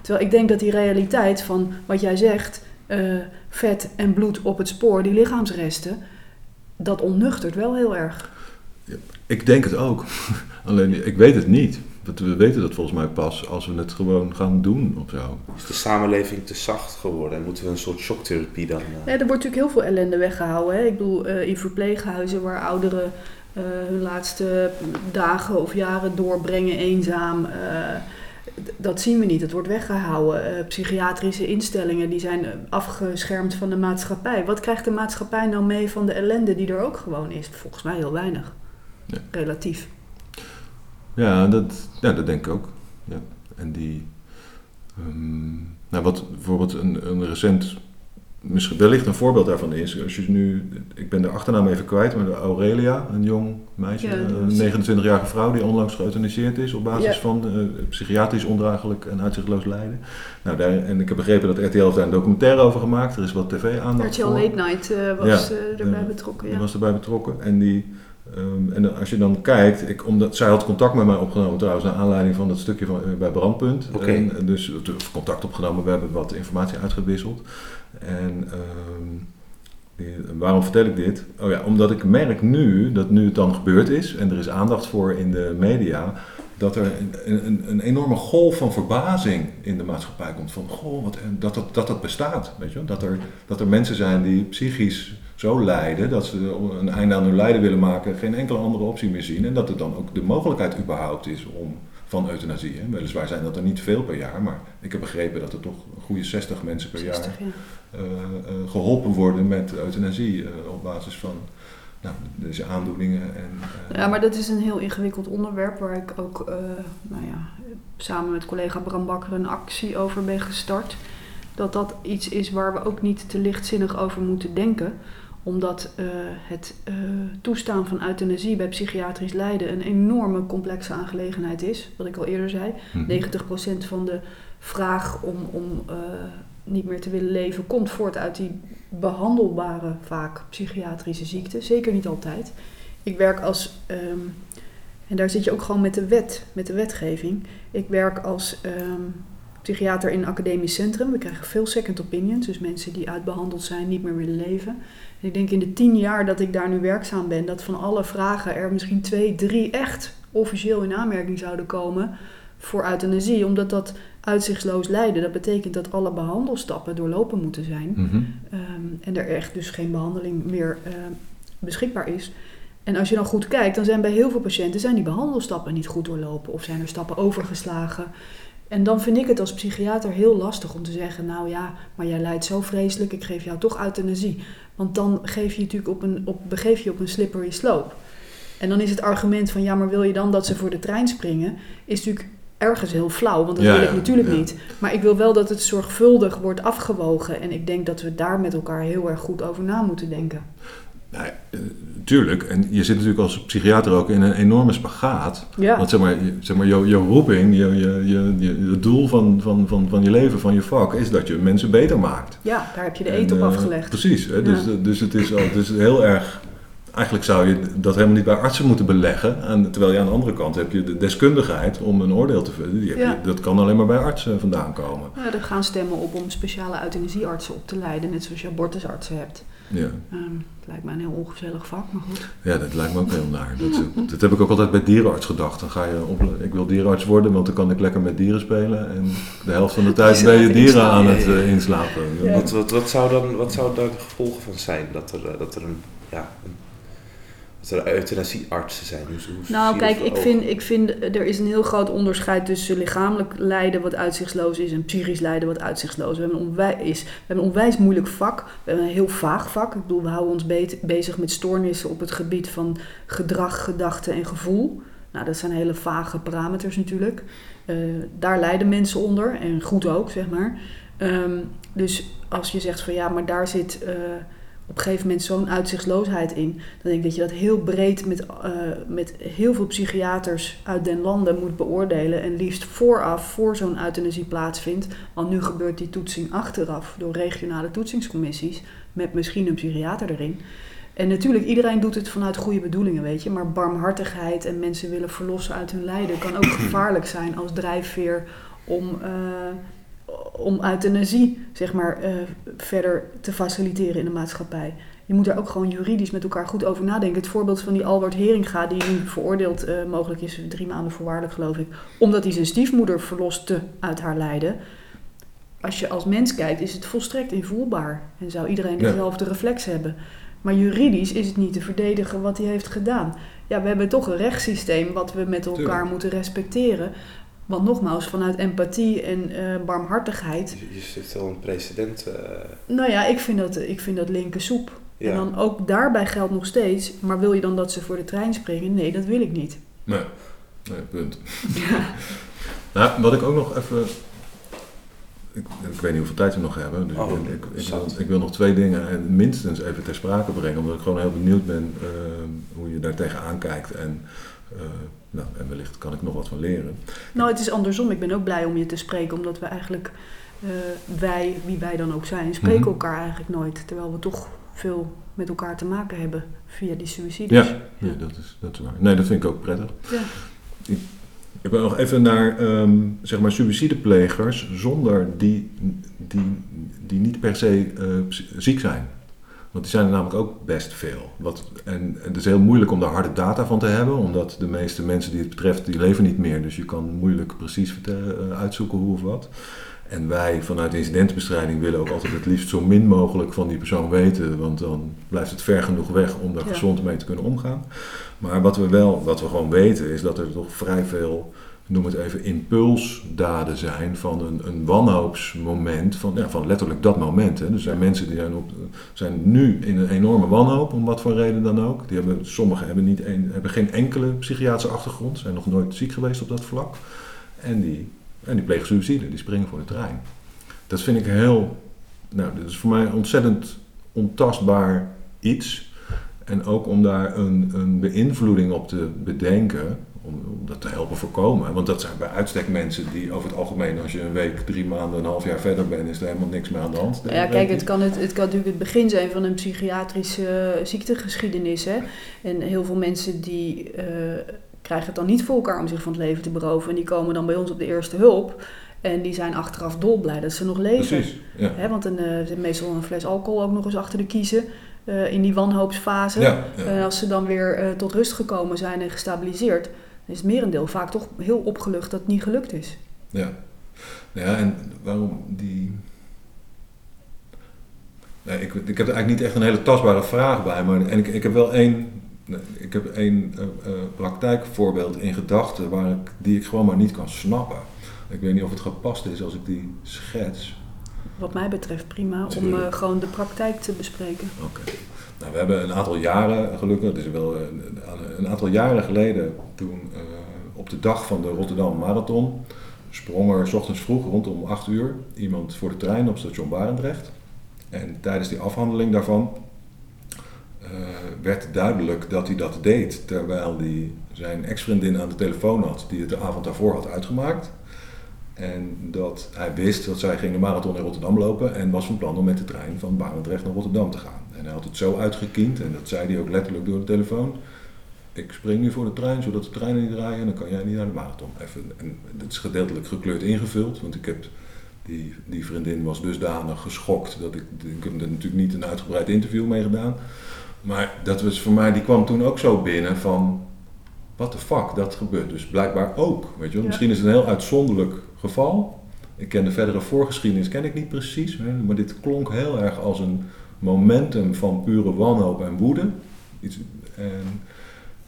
Terwijl ik denk dat die realiteit van wat jij zegt, eh, vet en bloed op het spoor, die lichaamsresten, dat onnuchtert wel heel erg. Ik denk het ook. Alleen ik weet het niet. Want we weten dat volgens mij pas als we het gewoon gaan doen of zo. Is de samenleving te zacht geworden en moeten we een soort shocktherapie dan... eh, Ja, er wordt natuurlijk heel veel ellende weggehouden. Hè? Ik bedoel, eh, in verpleeghuizen waar ouderen eh, hun laatste dagen of jaren doorbrengen eenzaam. Dat zien we niet, het wordt weggehouden. Eh, psychiatrische instellingen die zijn eh, afgeschermd van de maatschappij. Wat krijgt de maatschappij nou mee van de ellende die er ook gewoon is? Volgens mij heel weinig. Ja. Relatief. Ja, dat, ja, dat denk ik ook. Ja. En die, ehm, nou wat bijvoorbeeld een, een recent, misschien wellicht een voorbeeld daarvan is, als je nu, ik ben de achternaam even kwijt, maar de Aurelia, een jong meisje, Ja, een is- 29-jarige vrouw die onlangs geëuthaniseerd is op basis Ja. van eh, psychiatrisch ondraaglijk en uitzichtloos lijden. Nou, daar, en ik heb begrepen dat RTL heeft daar een documentaire over gemaakt, er is wat tv-aandacht RTL voor. Late Night eh, was Ja, eh, erbij ja, betrokken. Die Ja. was erbij betrokken. En, die, ehm, en als je dan kijkt, ik, omdat, zij had contact met mij opgenomen trouwens, naar aanleiding van dat stukje van, eh, bij Brandpunt. Oké. En, eh, dus contact opgenomen, we hebben wat informatie uitgewisseld. En ehm, waarom vertel ik dit? Oh ja, omdat ik merk nu, dat nu het dan gebeurd is, en er is aandacht voor in de media, dat er een, een, een enorme golf van verbazing in de maatschappij komt. Van, goh, wat, en dat, dat, dat dat bestaat, weet je? Dat er, dat er mensen zijn die psychisch zo lijden, dat ze een einde aan hun lijden willen maken, geen enkele andere optie meer zien. En dat er dan ook de mogelijkheid überhaupt is om van euthanasie. Hè. Weliswaar zijn dat er niet veel per jaar, maar ik heb begrepen dat er toch een goede 60 mensen per 60, jaar ja. eh, eh, geholpen worden met euthanasie eh, op basis van nou, deze aandoeningen. En, Ja, maar dat is een heel ingewikkeld onderwerp waar ik ook nou ja, samen met collega Bram Bakker een actie over ben gestart. Dat dat iets is waar we ook niet te lichtzinnig over moeten denken. Omdat eh, het eh, toestaan van euthanasie bij psychiatrisch lijden een enorme complexe aangelegenheid is. Wat ik al eerder zei. mhm. 90% van de vraag om, om eh, niet meer te willen leven komt voort uit die behandelbare, vaak psychiatrische ziekte. Zeker niet altijd. Ik werk als, ehm, en daar zit je ook gewoon met de wet, met de wetgeving. Ik werk als ehm, psychiater in een academisch centrum. We krijgen veel second opinions, dus mensen die uitbehandeld zijn, niet meer willen leven. En ik denk in de tien jaar dat ik daar nu werkzaam ben, dat van alle vragen er misschien twee, drie echt officieel in aanmerking zouden komen voor euthanasie. Omdat dat uitzichtsloos lijden, dat betekent dat alle behandelstappen doorlopen moeten zijn. Mhm. Ehm, en er echt dus geen behandeling meer eh, beschikbaar is. En als je dan goed kijkt, dan zijn bij heel veel patiënten zijn die behandelstappen niet goed doorlopen of zijn er stappen overgeslagen. En dan vind ik het als psychiater heel lastig om te zeggen, nou ja, maar jij lijdt zo vreselijk, ik geef jou toch euthanasie. Want dan geef je natuurlijk op een, op, begeef je op een slippery slope. En dan is het argument van, ja, maar wil je dan dat ze voor de trein springen, is natuurlijk ergens heel flauw, want dat Ja, wil ik natuurlijk ja. niet. Maar ik wil wel dat het zorgvuldig wordt afgewogen. En ik denk dat we daar met elkaar heel erg goed over na moeten denken. Nou ja, eh, tuurlijk. En je zit natuurlijk als psychiater ook in een enorme spagaat. Ja, Want zeg maar, je- zeg maar jouw, jouw roeping, je, je, je, je- het doel van, van, van, van je leven, van je vak, is dat je mensen beter maakt. ja daar heb je de En, eet op eh, afgelegd. Precies. Hè? Dus, Ja. dus het is al, is heel erg. Eigenlijk zou je dat helemaal niet bij artsen moeten beleggen. En, terwijl je aan de andere kant heb je de deskundigheid om een oordeel te heb Ja. dat kan alleen maar bij artsen vandaan komen. Ja, er gaan stemmen op om speciale euthanasieartsen op te leiden, net zoals je abortusartsen hebt. Ja. Ehm, het lijkt mij een heel ongezellig vak, maar goed. ja, dat lijkt me ook heel naar. Dat, dat heb ik ook altijd bij dierenarts gedacht. Dan ga je op, ik wil dierenarts worden, want dan kan ik lekker met dieren spelen. En de helft van de tijd ben je dieren aan het eh, inslapen. Ja. Wat, wat, wat, zou dan, wat zou daar de gevolgen van zijn? Dat er, eh, dat er een, ja, een dat er euthanasieartsen zijn. Hoe, hoe zie Nou, kijk, ik vind, ik vind er is een heel groot onderscheid tussen lichamelijk lijden wat uitzichtsloos is en psychisch lijden wat uitzichtsloos we hebben een is. We hebben een onwijs moeilijk vak. We hebben een heel vaag vak. Ik bedoel, we houden ons be- bezig met stoornissen op het gebied van gedrag, gedachte en gevoel. Nou, dat zijn hele vage parameters natuurlijk. Eh, daar lijden mensen onder en goed ook, zeg maar. Ehm, dus als je zegt van ja, maar daar zit eh, op een gegeven moment zo'n uitzichtsloosheid in, dan denk ik dat je dat heel breed met, eh, met heel veel psychiaters uit den landen moet beoordelen. En liefst vooraf, voor zo'n euthanasie plaatsvindt. Want nu gebeurt die toetsing achteraf door regionale toetsingscommissies. Met misschien een psychiater erin. En natuurlijk, iedereen doet het vanuit goede bedoelingen, weet je. Maar barmhartigheid en mensen willen verlossen uit hun lijden kan ook gevaarlijk zijn als drijfveer om, eh, om euthanasie, zeg maar, eh, verder te faciliteren in de maatschappij. Je moet daar ook gewoon juridisch met elkaar goed over nadenken. Het voorbeeld van die Albert Heringa, die nu veroordeeld eh, mogelijk is, drie maanden voorwaardelijk geloof ik, omdat hij zijn stiefmoeder verloste uit haar lijden. Als je als mens kijkt, is het volstrekt invoelbaar en zou iedereen Ja. dezelfde reflex hebben. Maar juridisch is het niet te verdedigen wat hij heeft gedaan. Ja, we hebben toch een rechtssysteem wat we met elkaar Tuurlijk. moeten respecteren. Want nogmaals, vanuit empathie en eh, barmhartigheid. Je, je zit wel een precedent. eh, Nou ja, ik vind dat, ik vind dat linker soep. ja. En dan ook daarbij geldt nog steeds. Maar wil je dan dat ze voor de trein springen? Nee, dat wil ik niet. Nee, nee punt. nou, wat ik ook nog even. Ik, ik weet niet hoeveel tijd we nog hebben. Dus Oh, ik, ik, ik, zat. wil, ik wil nog twee dingen en minstens even ter sprake brengen. Omdat ik gewoon heel benieuwd ben eh, hoe je daar tegenaan kijkt. En, eh, nou, en wellicht kan ik nog wat van leren. Nou, het is andersom. Ik ben ook blij om je te spreken. Omdat we eigenlijk, eh, wij, wie wij dan ook zijn, spreken Mhm. elkaar eigenlijk nooit. Terwijl we toch veel met elkaar te maken hebben via die suicides. Ja, ja dat, is, dat is waar. Nee, dat vind ik ook prettig. Ja. Ik, ik wil nog even naar ehm, zeg maar suïcideplegers zonder die, die, die niet per se eh, ziek zijn. Want die zijn er namelijk ook best veel. Wat, en, het is heel moeilijk om daar harde data van te hebben, omdat de meeste mensen die het betreft, die leven niet meer. Dus je kan moeilijk precies vertellen, eh, uitzoeken hoe of wat. En wij vanuit incidentenbestrijding willen ook altijd het liefst zo min mogelijk van die persoon weten, want dan blijft het ver genoeg weg om daar Ja. gezond mee te kunnen omgaan. Maar wat we wel, wat we gewoon weten, is dat er toch vrij veel, noem het even, impulsdaden zijn van een, een wanhoopsmoment, van, ja, van letterlijk dat moment. Hè. Er zijn mensen die zijn, op, zijn nu in een enorme wanhoop, om wat voor reden dan ook. Die hebben, sommigen hebben, niet een, hebben geen enkele psychiatrische achtergrond, zijn nog nooit ziek geweest op dat vlak. En die, en die plegen suïcide, die springen voor de trein. Dat vind ik heel, nou, dat is voor mij een ontzettend ontastbaar iets. En ook om daar een, een beïnvloeding op te bedenken, dat te helpen voorkomen. Want dat zijn bij uitstek mensen die over het algemeen, als je een week, drie maanden, een half jaar verder bent, is er helemaal niks meer aan de hand. Nou ja, kijk, het kan, het, het kan natuurlijk het begin zijn van een psychiatrische eh, ziektegeschiedenis. Hè? En heel veel mensen die eh, krijgen het dan niet voor elkaar om zich van het leven te beroven. En die komen dan bij ons op de eerste hulp. En die zijn achteraf dolblij dat ze nog leven. Precies, ja. Hè, want eh, zit meestal een fles alcohol ook nog eens achter de kiezen. in die wanhoopsfase. Ja, ja. En als ze dan weer tot rust gekomen zijn en gestabiliseerd, is het merendeel vaak toch heel opgelucht dat het niet gelukt is. Ja. Nou ja, en waarom die... Nee, ik, ik heb er eigenlijk niet echt een hele tastbare vraag bij, maar en ik, ik heb wel één, ik heb één eh, eh, praktijkvoorbeeld in gedachten waar ik, die ik gewoon maar niet kan snappen. Ik weet niet of het gepast is als ik die schets. Wat mij betreft prima om eh, gewoon de praktijk te bespreken. Oké. Nou, we hebben een aantal jaren, gelukkig, is wel eh, een, een aantal jaren geleden, toen eh, op de dag van de Rotterdam Marathon, sprong er s ochtends vroeg rondom 8 uur iemand voor de trein op station Barendrecht. En tijdens die afhandeling daarvan eh, werd duidelijk dat hij dat deed terwijl hij zijn ex-vriendin aan de telefoon had, die het de avond daarvoor had uitgemaakt. En dat hij wist dat zij ging de marathon in Rotterdam lopen en was van plan om met de trein van Barendrecht naar Rotterdam te gaan. En hij had het zo uitgekiend, en dat zei hij ook letterlijk door de telefoon. Ik spring nu voor de trein, zodat de treinen niet rijden en dan kan jij niet naar de marathon. Even, en dat is gedeeltelijk gekleurd ingevuld, want ik heb, die, die vriendin was dusdanig geschokt dat ik, ik heb er natuurlijk niet een uitgebreid interview mee gedaan. Maar dat was voor mij, die kwam toen ook zo binnen van, what the fuck, dat gebeurt dus blijkbaar ook. Weet je wel? Ja. Misschien is het een heel uitzonderlijk geval. Ik ken de verdere voorgeschiedenis, ken ik niet precies, maar dit klonk heel erg als een momentum van pure wanhoop en woede. Iets, En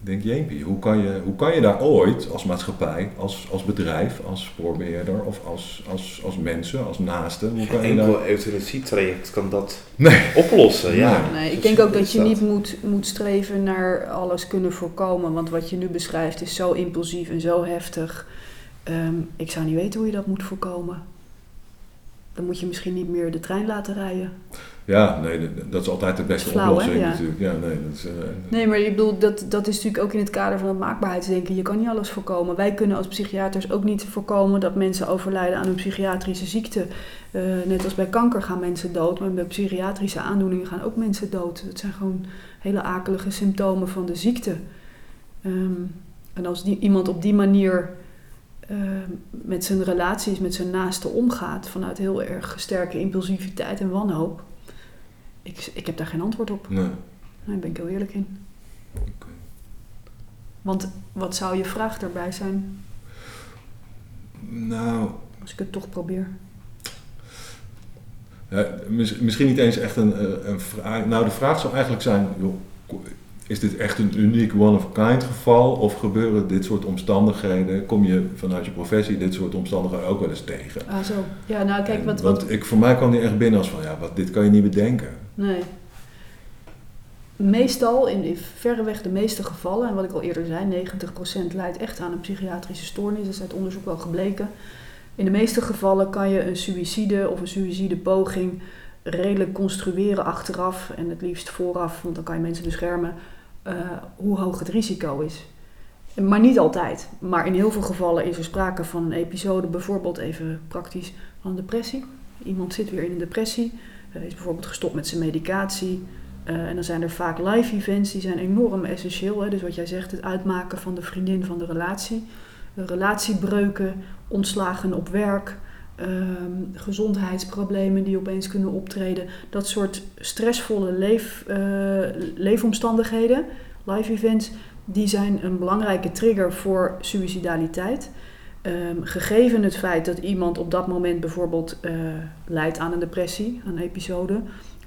ik denk, jeempie, hoe kan je, hoe kan je daar ooit als maatschappij, als, als bedrijf, als spoorbeheerder of als, als, als mensen, als naasten, hoe kan Geen je daar... enkel euthanasietraject kan dat Nee. oplossen. Ja. Nee, ik denk ook dat je niet moet, moet streven naar alles kunnen voorkomen. Want wat je nu beschrijft is zo impulsief en zo heftig. Ehm, ik zou niet weten hoe je dat moet voorkomen. Dan moet je misschien niet meer de trein laten rijden. Ja, nee, dat- is altijd de beste Flauw, hè? oplossing Ja. natuurlijk. Ja, nee, dat is, eh, Nee, maar ik bedoel, dat, dat is natuurlijk ook in het kader van het maakbaarheidsdenken. Je kan niet alles voorkomen. Wij kunnen als psychiaters ook niet voorkomen dat mensen overlijden aan een psychiatrische ziekte. Eh, net als bij kanker gaan mensen dood, maar bij psychiatrische aandoeningen gaan ook mensen dood. Dat zijn gewoon hele akelige symptomen van de ziekte. Ehm, en als die, iemand op die manier eh, met zijn relaties, met zijn naasten omgaat, vanuit heel erg sterke impulsiviteit en wanhoop, ik, ik heb daar geen antwoord op. nee. Daar ben ik heel eerlijk in. Oké. Want wat zou je vraag daarbij zijn Nou, als ik het toch probeer? Ja, misschien niet eens echt een, eh, een vraag. Nou, de vraag zou eigenlijk zijn: joh, is dit echt een uniek one-of-a-kind geval? Of gebeuren dit soort omstandigheden? Kom je vanuit je professie dit soort omstandigheden ook wel eens tegen? Ah, zo. Ja, nou kijk, En- wat... Want wat ik, voor mij kwam die echt binnen als van: ja, wat, dit kan je niet bedenken. nee. Meestal, in, in verreweg de meeste gevallen, en wat ik al eerder zei, 90% leidt echt aan een psychiatrische stoornis. Dat is uit onderzoek wel gebleken. In de meeste gevallen kan je een suïcide of een suïcidepoging redelijk construeren achteraf en het liefst vooraf, want dan kan je mensen beschermen, eh, hoe hoog het risico is. Maar niet altijd. Maar in heel veel gevallen is er sprake van een episode, bijvoorbeeld even praktisch, van een depressie. Iemand zit weer in een depressie, eh, is bijvoorbeeld gestopt met zijn medicatie. eh, en dan zijn er vaak live events, die zijn enorm essentieel. Hè? Dus wat jij zegt, het uitmaken van de vriendin van de relatie. Relatiebreuken, ontslagen op werk, ehm, gezondheidsproblemen die opeens kunnen optreden. Dat soort stressvolle leef, eh, leefomstandigheden, live events, die zijn een belangrijke trigger voor suïcidaliteit. Ehm, gegeven het feit dat iemand op dat moment bijvoorbeeld eh lijdt aan een depressie, aan een episode,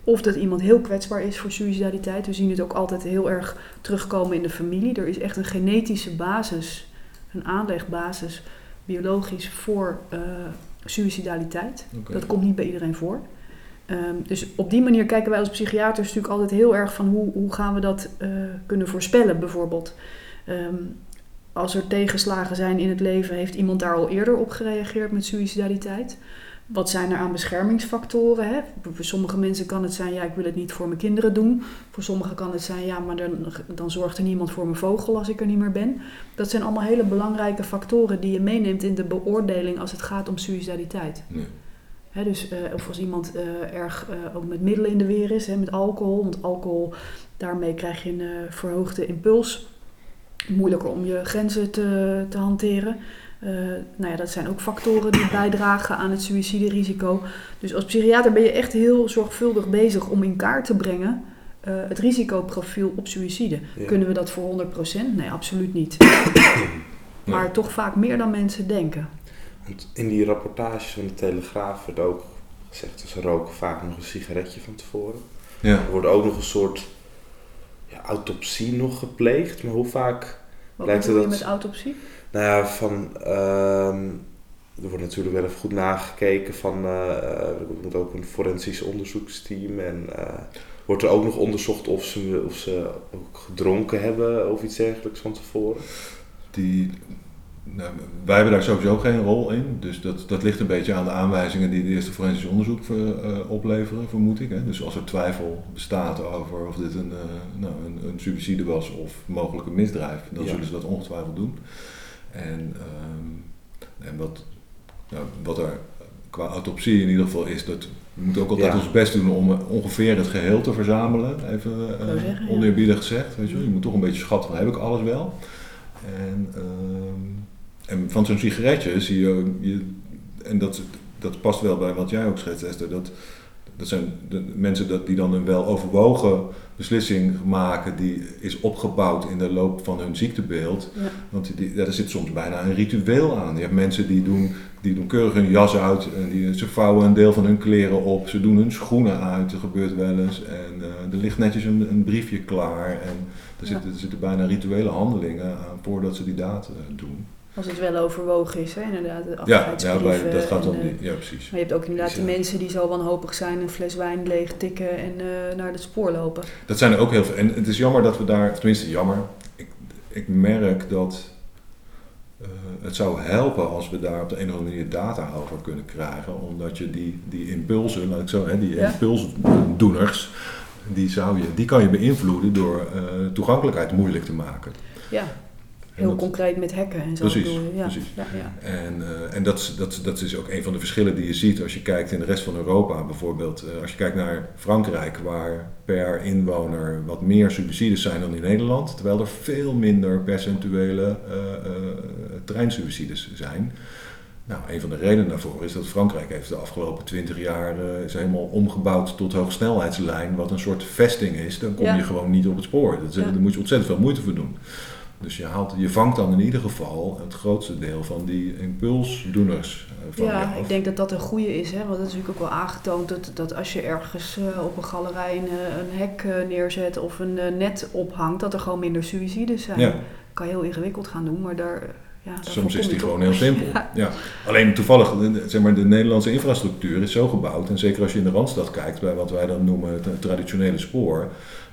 of dat iemand heel kwetsbaar is voor suïcidaliteit. We zien het ook altijd heel erg terugkomen in de familie. Er is echt een genetische basis, een aanlegbasis, biologisch voor eh suïcidaliteit. Oké. Dat komt niet bij iedereen voor. Ehm, dus op die manier kijken wij als psychiaters natuurlijk altijd heel erg van hoe, hoe gaan we dat eh, kunnen voorspellen, bijvoorbeeld. Ehm, als er tegenslagen zijn in het leven, heeft iemand daar al eerder op gereageerd met suïcidaliteit? Wat zijn er aan beschermingsfactoren? Hè? Voor sommige mensen kan het zijn, ja, ik wil het niet voor mijn kinderen doen. Voor sommigen kan het zijn, ja, maar dan, dan zorgt er niemand voor mijn vogel als ik er niet meer ben. Dat zijn allemaal hele belangrijke factoren die je meeneemt in de beoordeling als het gaat om. Nee. Hè, dus, eh, of als iemand eh, erg eh, ook met middelen in de weer is, hè, met alcohol. Want alcohol, daarmee krijg je een verhoogde impuls. Moeilijker om je grenzen te, te hanteren. Eh, nou ja, dat zijn ook factoren die bijdragen aan het suïciderisico. Dus als psychiater ben je echt heel zorgvuldig bezig om in kaart te brengen eh, het risicoprofiel op suïcide. Ja. Kunnen we dat voor 100%? Nee, absoluut niet. Maar toch vaak meer dan mensen denken. Want in die rapportages van de Telegraaf werd ook gezegd dat ze roken vaak nog een sigaretje van tevoren. Ja. Er wordt ook nog een soort ja, autopsie nog gepleegd, maar hoe vaak Wat Lijkt het je dat- met autopsie? Nou ja, van. ehm, er wordt natuurlijk wel even goed nagekeken van. eh, eh, er moet ook een forensisch onderzoeksteam. En eh, wordt er ook nog onderzocht of ze, of ze ook gedronken hebben of iets dergelijks van tevoren. Die, nou, wij hebben daar sowieso geen rol in. Dus dat, dat ligt een beetje aan de aanwijzingen die de eerste forensisch onderzoek opleveren, vermoed ik. Hè. Dus als er twijfel bestaat over of dit een, eh, nou, een, een suïcide was of mogelijk een misdrijf, dan Ja. zullen ze dat ongetwijfeld doen. En, ehm, en wat, nou, wat er qua autopsie in ieder geval is, dat we moeten ook altijd Ja. ons best doen om ongeveer het geheel te verzamelen. Even ja. oneerbiedig gezegd. Weet je, je moet toch een beetje schatten van heb ik alles wel. En, ehm, en van zo'n sigaretje zie je, je en dat, dat past wel bij wat jij ook schetst Esther, dat dat zijn de mensen dat, die dan een wel overwogen beslissing maken die is opgebouwd in de loop van hun ziektebeeld. Ja. Want die, ja, er zit soms bijna een ritueel aan. Je hebt mensen die doen, die doen keurig hun jas uit en die, ze vouwen een deel van hun kleren op, ze doen hun schoenen uit, dat gebeurt wel eens. En eh, er ligt netjes een, een briefje klaar en er zitten, er zitten bijna rituele handelingen aan voordat ze die daad doen. Als het wel overwogen is, hè, inderdaad. De Ja, ja bij, dat gaat en, om eh, die, ja precies. Maar je hebt ook inderdaad de Dus, eh, mensen die zo wanhopig zijn, een fles wijn leeg tikken en eh, naar het spoor lopen. Dat zijn er ook heel veel. En het is jammer dat we daar, tenminste jammer, ik, ik merk dat eh, het zou helpen als we daar op de een of andere manier data over kunnen krijgen. Omdat je die, die impulsen, laat ik zo, hè, die Ja. impulsdoeners, die, zou je, die kan je beïnvloeden door toegankelijkheid moeilijk te maken. Ja, heel dat- concreet met hekken en zo. Precies, je. Ja. precies. Ja, ja. En, eh, en dat, is- dat, dat is ook een van de verschillen die je ziet als je kijkt in de rest van Europa. Bijvoorbeeld eh, als je kijkt naar Frankrijk, waar per inwoner wat meer subsidies zijn dan in Nederland. Terwijl er veel minder percentuele eh, treinsubsidies zijn. Nou, een van de redenen daarvoor is dat Frankrijk heeft de afgelopen twintig jaar is helemaal omgebouwd tot hoogsnelheidslijn, wat een soort vesting is. Dan kom Ja. je gewoon niet op het spoor. Dat, is- Ja. Daar moet je ontzettend veel moeite voor doen. Dus je, haalt, je vangt dan in ieder geval het grootste deel van die impulsdoeners eh, van Ja, ik denk dat dat een goede is, hè? want dat is natuurlijk ook wel aangetoond dat, dat als je ergens eh, op een galerij een, eh, een hek neerzet of een net ophangt, dat er gewoon minder suicides zijn. Ja. Kan je heel ingewikkeld gaan doen, maar daar. Ja, Soms is die gewoon heel simpel. Ja. Ja. Alleen toevallig, de- zeg maar, de Nederlandse infrastructuur is zo gebouwd. En zeker als je in de Randstad kijkt, bij wat wij dan noemen het traditionele spoor.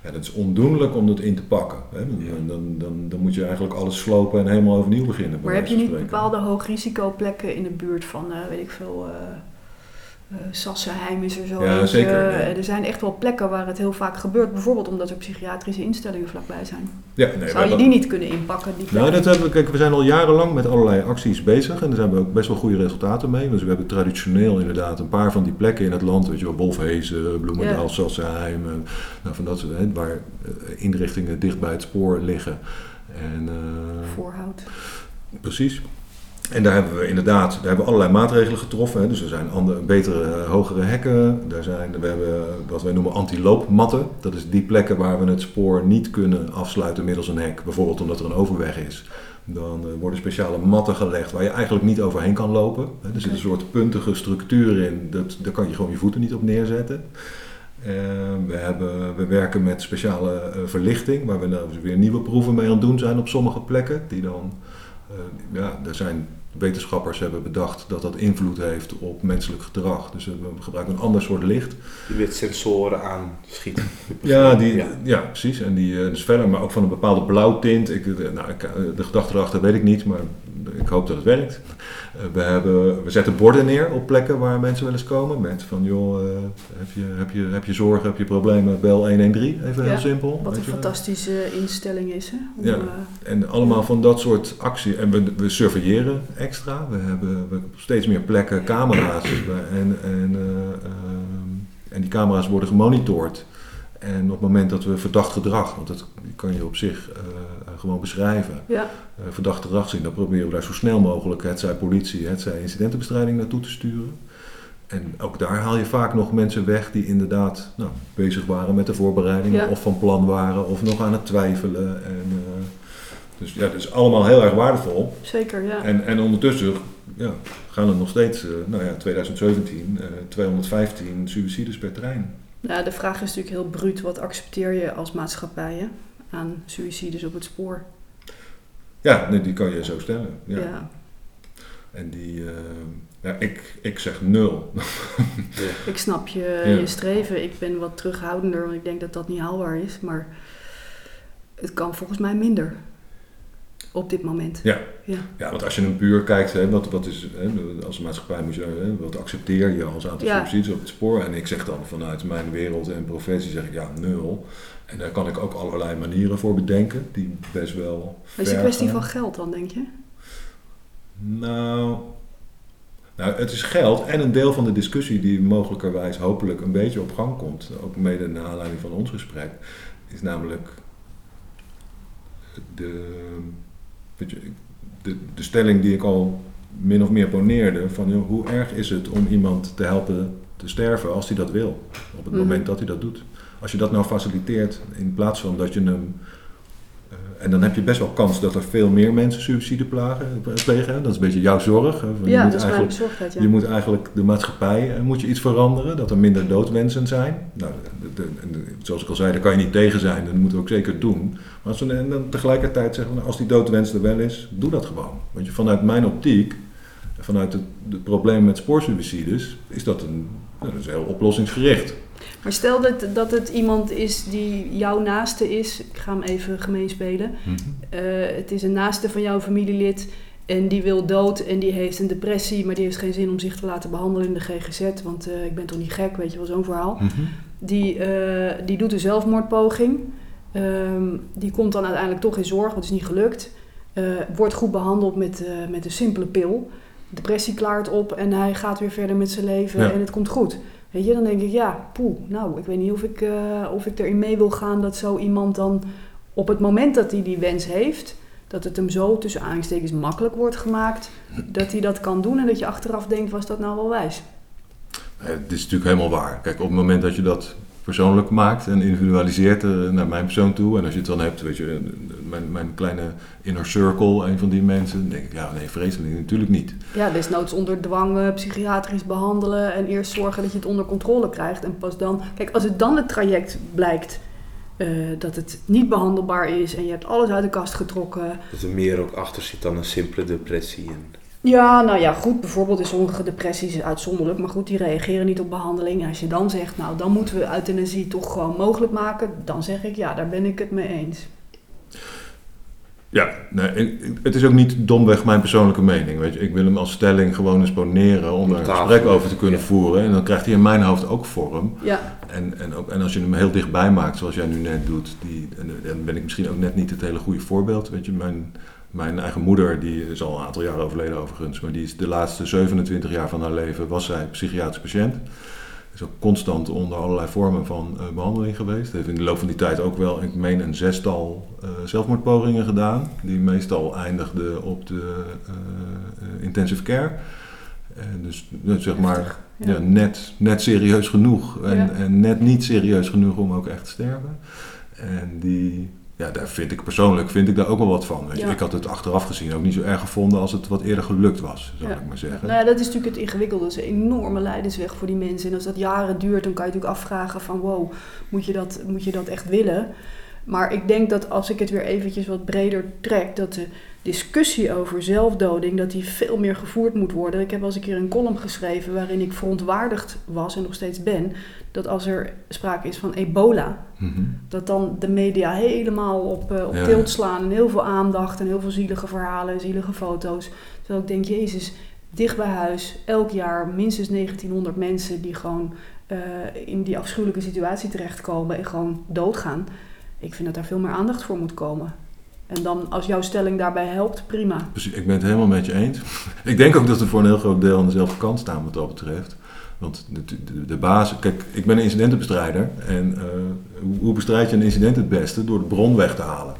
Ja, dat is ondoenlijk om dat in te pakken. Hè. Dan, dan, dan, dan moet je eigenlijk alles slopen en helemaal overnieuw beginnen. Maar heb je niet bepaalde hoogrisicoplekken in de buurt van, eh, weet ik veel, eh, Sassenheim is er zo Ja, zeker, ja. Eh, Er zijn echt wel plekken waar het heel vaak gebeurt, bijvoorbeeld omdat er psychiatrische instellingen vlakbij zijn. Ja, nee, Zou je die niet kunnen inpakken? Die Nou, dat hebben we, kijk, we zijn al jarenlang met allerlei acties bezig en daar zijn we ook best wel goede resultaten mee. Dus we hebben traditioneel inderdaad een paar van die plekken in het land, weet je wel, Wolfhezen, Bloemendaal, Ja. Sassenheim, en, nou, van dat soort, hè, waar eh, inrichtingen dicht bij het spoor liggen. En, eh, Voorhoud. Precies. En daar hebben we inderdaad daar hebben we allerlei maatregelen getroffen. Hè. Dus er zijn andere, betere, eh, hogere hekken. Daar zijn, we hebben wat wij noemen antiloopmatten. Dat is die plekken waar we het spoor niet kunnen afsluiten middels een hek. Bijvoorbeeld omdat er een overweg is. Dan eh, worden speciale matten gelegd waar je eigenlijk niet overheen kan lopen. Hè. Er zit een soort puntige structuur in. Dat, daar kan je gewoon je voeten niet op neerzetten. Eh, we, hebben, we werken met speciale eh, verlichting, waar we nou weer nieuwe proeven mee aan het doen zijn op sommige plekken. Die dan, eh, ja, er zijn wetenschappers hebben bedacht dat dat invloed heeft op menselijk gedrag. Dus eh, we gebruiken een ander soort licht. Die met sensoren aanschieten. Ja, die, ja. Ja. precies. En die uh, dus verder, maar ook van een bepaalde blauwtint. Ik, eh, nou, ik, eh, de gedachte erachter weet ik niet, maar ik hoop dat het werkt. Uh, we, hebben, we zetten borden neer op plekken waar mensen wel eens komen. Met van, joh, uh, heb, je, heb, je, heb je zorgen, heb je problemen, bel 113. Even Ja, heel simpel. Wat een fantastische instelling is. Hè? Om, ja. uh, En allemaal van dat soort actie. En we, we surveilleren extra. We hebben, we steeds meer plekken camera's. en, en, en die camera's worden gemonitord. En op het moment dat we verdacht gedrag, want dat kan je op zich uh, gewoon beschrijven, ja. uh, verdacht gedrag zien, dan proberen we daar zo snel mogelijk, het zij politie, het zij incidentenbestrijding naartoe te sturen. En ook daar haal je vaak nog mensen weg die inderdaad nou, bezig waren met de voorbereidingen, Ja. of van plan waren, of nog aan het twijfelen. En, uh, dus ja, dat is allemaal heel erg waardevol. Zeker, ja. En, en ondertussen ja, gaan er nog steeds, uh, nou ja, 2017, 215 suicides per trein. Ja, de vraag is natuurlijk heel bruut. Wat accepteer je als maatschappij hè? Aan suicides op het spoor? Ja, nee, die kan je zo stellen. Ja. ja. En die, uh, ja, ik, ik zeg nul. ik snap je, ja. je streven. Ik ben wat terughoudender, want ik denk dat dat niet haalbaar is. Maar het kan volgens mij minder op dit moment. Ja, ja. ja want als je een puur kijkt, hè, wat, wat is, hè, als maatschappij moet je, hè, wat accepteer je als aantal ja. subsidies op het spoor? En ik zeg dan vanuit mijn wereld en professie, zeg ik ja, nul. En daar kan ik ook allerlei manieren voor bedenken, die best wel. Is het een kwestie van geld dan, denk je? Nou, nou, het is geld en een deel van de discussie die mogelijkerwijs hopelijk een beetje op gang komt, ook mede naar aanleiding van ons gesprek, is namelijk de, de, de stelling die ik al min of meer poneerde, van hoe erg is het om iemand te helpen te sterven als hij dat wil. Op het Mhm. moment dat hij dat doet. Als je dat nou faciliteert in plaats van dat je hem. eh, en dan heb je best wel kans dat er veel meer mensen suïcide plagen, plegen. hè. Dat is een beetje jouw zorg. hè. Je Ja, moet dat is mijn eigenlijk- bezorgdheid, ja. je moet eigenlijk de maatschappij eh, moet je iets veranderen, dat er minder doodwensen zijn. Nou, de- de- de- de- zoals ik al zei, daar kan je niet tegen zijn, dat moeten we ook zeker doen. Maar als we en dan tegelijkertijd zeggen, we, nou, als die doodwens er wel is, doe dat gewoon. Want je, vanuit mijn optiek, vanuit het, het probleem met spoorsuicides, is dat een, nou, dat is heel oplossingsgericht. Maar stel dat, dat het iemand is die jouw naaste is, ik ga hem even gemeen spelen. Eh, het is een naaste van jouw familielid en die wil dood en die heeft een depressie, maar die heeft geen zin om zich te laten behandelen in de GGZ, want eh, ik ben toch niet gek, weet je wel, zo'n verhaal. Mhm. Die, eh, die doet een zelfmoordpoging. Ehm, die komt dan uiteindelijk toch in zorg, want het is niet gelukt. Wordt goed behandeld met, met een simpele pil. Depressie klaart op en hij gaat weer verder met zijn leven Ja. en het komt goed. Weet je, dan denk ik, ja, poeh, nou, ik weet niet of ik, eh, of ik erin mee wil gaan dat zo iemand dan op het moment dat hij die wens heeft, dat het hem zo tussen aanhalingstekens makkelijk wordt gemaakt, dat hij dat kan doen en dat je achteraf denkt, was dat nou wel wijs? Het is natuurlijk helemaal waar. Kijk, op het moment dat je dat persoonlijk maakt en individualiseert eh, naar mijn persoon toe. En als je het dan hebt, weet je, mijn, mijn kleine inner circle, een van die mensen. Dan denk ik, ja, nee, vreselijk, natuurlijk niet. Ja, desnoods onder dwang eh, psychiatrisch behandelen en eerst zorgen dat je het onder controle krijgt. En pas dan, kijk, als het dan het traject blijkt eh, dat het niet behandelbaar is en je hebt alles uit de kast getrokken. Dat er meer ook achter zit dan een simpele depressie. En Ja, nou ja, goed, bijvoorbeeld in sommige depressies uitzonderlijk, maar goed, die reageren niet op behandeling. En als je dan zegt, nou, dan moeten we euthanasie toch gewoon mogelijk maken, dan zeg ik, ja, daar ben ik het mee eens. Ja, nee, het is ook niet domweg mijn persoonlijke mening. Weet je. Ik wil hem als stelling gewoon eens poneren om daar een gesprek over te kunnen Ja. voeren. En dan krijgt hij in mijn hoofd ook vorm. Ja, En, en, ook, en als je hem heel dichtbij maakt, zoals jij nu net doet, die, en, dan ben ik misschien ook net niet het hele goede voorbeeld. Weet je, mijn, mijn eigen moeder, die is al een aantal jaar overleden overigens, maar die is de laatste 27 jaar van haar leven, was zij psychiatrisch patiënt. Is ook constant onder allerlei vormen van eh, behandeling geweest. Heeft in de loop van die tijd ook wel, ik meen, een zestal eh, zelfmoordpogingen gedaan. Die meestal eindigden op de eh, intensive care. En dus eh, zeg maar ja. net, net serieus genoeg. En, Ja. en net niet serieus genoeg om ook echt te sterven. En die, ja, daar vind ik persoonlijk vind ik daar ook wel wat van. Weet je. Ja. Ik had het achteraf gezien ook niet zo erg gevonden als het wat eerder gelukt was, zou Ja. ik maar zeggen. Nou ja, dat is natuurlijk het ingewikkelde. Dat is een enorme lijdensweg voor die mensen. En als dat jaren duurt, dan kan je natuurlijk afvragen van... wow, moet je dat, moet je dat echt willen? Maar ik denk dat als ik het weer eventjes wat breder trek... dat de discussie over zelfdoding, dat die veel meer gevoerd moet worden. Ik heb al eens een keer een column geschreven waarin ik verontwaardigd was en nog steeds ben... dat als er sprake is van ebola, Mhm. dat dan de media helemaal op, eh, op Ja. tilt slaan en heel veel aandacht en heel veel zielige verhalen en zielige foto's. Terwijl ik denk, Jezus, dicht bij huis, elk jaar minstens 1900 mensen die gewoon eh, in die afschuwelijke situatie terechtkomen en gewoon doodgaan. Ik vind dat daar veel meer aandacht voor moet komen. En dan als jouw stelling daarbij helpt, prima. Precies, ik ben het helemaal met je eens. ik denk ook dat we voor een heel groot deel aan dezelfde kant staan wat dat betreft. Want de, de, basis, kijk, ik ben een incidentenbestrijder. En eh, hoe bestrijd je een incident het beste? Door de bron weg te halen.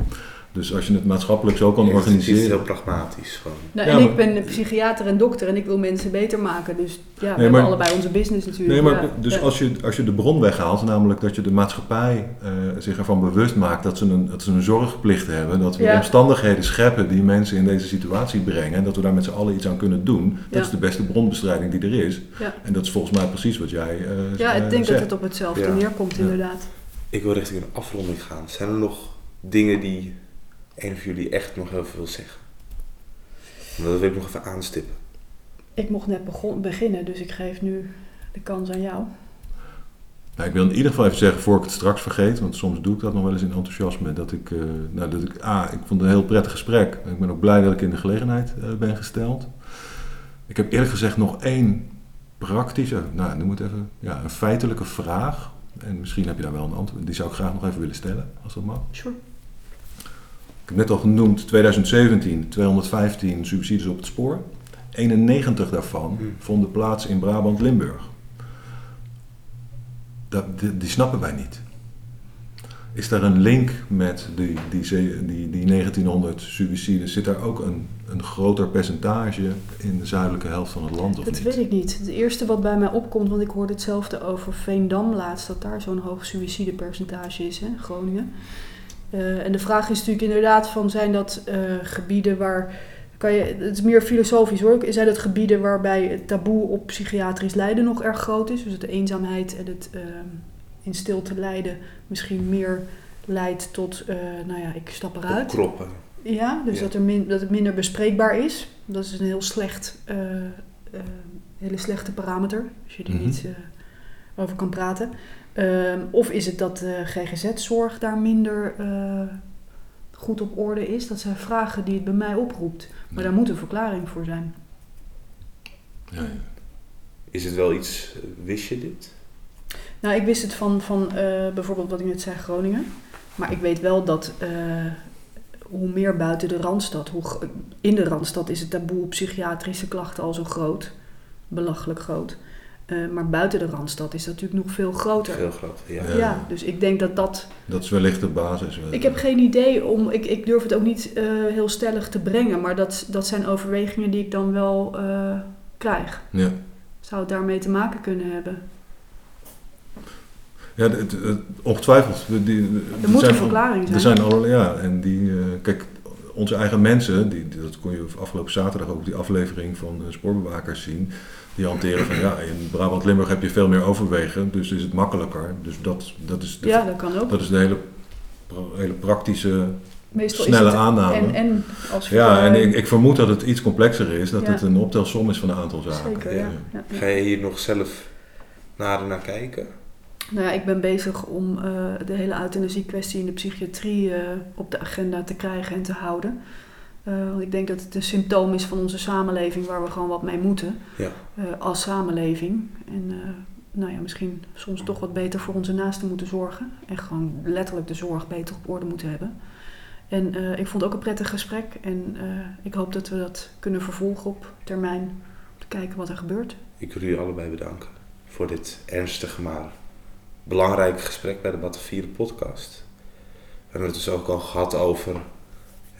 Dus als je het maatschappelijk zo kan Het is organiseren. heel pragmatisch gewoon. Nou, Ja, en ik ben psychiater en dokter en ik wil mensen beter maken. Dus ja, we hebben maar- allebei onze business natuurlijk. Nee, maar Ja, dus ja. als, je, als je de bron weghaalt, namelijk dat je de maatschappij eh, zich ervan bewust maakt dat ze, een, dat ze een zorgplicht hebben, dat we Ja. omstandigheden scheppen die mensen in deze situatie brengen en dat we daar met z'n allen iets aan kunnen doen, dat Ja. is de beste bronbestrijding die er is. Ja. En dat is volgens mij precies wat jij eh Ja, eh, ik denk dat het op hetzelfde Ja. neerkomt, Ja. inderdaad. Ik wil richting een afronding gaan. Zijn er nog dingen die een van jullie echt nog heel veel wil zeggen? Want Dat wil ik nog even aanstippen. Ik mocht net begon, beginnen, dus ik geef nu de kans aan jou. Nou, ik wil in ieder geval even zeggen, voor ik het straks vergeet, want soms doe ik dat nog wel eens in enthousiasme, dat ik, eh, nou, dat ik, ah, ik vond het een heel prettig gesprek. En ik ben ook blij dat ik in de gelegenheid eh, ben gesteld. Ik heb eerlijk gezegd nog één praktische, nou, noem het even, ja, een feitelijke vraag. En misschien heb je daar wel een antwoord. Die zou ik graag nog even willen stellen, als dat mag. Sure. Ik heb net al genoemd, 2017, 215 suicides op het spoor. 91 daarvan Hmm. vonden plaats in Brabant-Limburg. Dat, die, die snappen wij niet. is daar een link met die, die, die, die 1900 suïcides? Zit daar ook een, een groter percentage in de zuidelijke helft van het land of Dat niet? weet ik niet. Het eerste wat bij mij opkomt, want ik hoorde hetzelfde over Veendam laatst, dat daar zo'n hoog suïcidepercentage is, hè, Groningen. Eh, en de vraag is natuurlijk inderdaad van, zijn dat eh, gebieden waar, kan je, het is meer filosofisch hoor, zijn dat gebieden waarbij het taboe op psychiatrisch lijden nog erg groot is, dus de eenzaamheid en het eh, in stilte lijden misschien meer leidt tot, eh, nou ja, ik stap eruit. Opkroppen. Ja, dus Ja. Dat, er min, dat het minder bespreekbaar is. Dat is een heel slecht, hele slechte parameter, als je er Mhm. niet over kan praten. Ehm, of is het dat de GGZ-zorg daar minder eh, goed op orde is? Dat zijn vragen die het bij mij oproept. Maar daar moet een verklaring voor zijn. Ja, ja. Is het wel iets, wist je dit? Nou, ik wist het van, van eh, bijvoorbeeld wat ik net zei, Groningen. Maar ik weet wel dat eh, hoe meer buiten de Randstad, hoe in de Randstad is het taboe op psychiatrische klachten al zo groot. Belachelijk groot. Eh, maar buiten de Randstad is dat natuurlijk nog veel groter. Veel groter, ja. Ja. Ja. dus ik denk dat dat... Dat is wellicht de basis. Ik heb geen idee om... Ik, ik durf het ook niet eh, heel stellig te brengen. Maar dat, dat zijn overwegingen die ik dan wel eh, krijg. Ja. Zou het daarmee te maken kunnen hebben? Ja, het, het- ongetwijfeld. Die, die- Er moet een verklaring zijn. Er zijn allerlei, ja, en die, eh, kijk, onze eigen mensen, die, dat kon je afgelopen zaterdag ook op die aflevering van eh, Spoorbewakers zien, die hanteren van ja, in Brabant-Limburg heb je veel meer overwegen, dus is het makkelijker. Dus dat, dat, is, de, Ja, dat kan ook. dat is de hele, hele praktische, Meestal snelle is het aanname. En, en als ja, en ik, ik vermoed dat het iets complexer is, dat Ja. het een optelsom is van een aantal zaken. Zeker, ja. ja. Ga je hier nog zelf nader naar kijken? Nou ja, ik ben bezig om eh, de hele euthanasie-kwestie in de psychiatrie eh, op de agenda te krijgen en te houden. Eh, want ik denk dat het een symptoom is van onze samenleving waar we gewoon wat mee moeten Ja. eh, als samenleving. En eh, nou ja, misschien soms toch wat beter voor onze naasten moeten zorgen. En gewoon letterlijk de zorg beter op orde moeten hebben. En ik vond het ook een prettig gesprek. En ik hoop dat we dat kunnen vervolgen op termijn. Om te kijken wat er gebeurt. Ik wil jullie allebei bedanken voor dit ernstige maar belangrijke gesprek bij de Battenvieren podcast. We hebben het dus ook al gehad over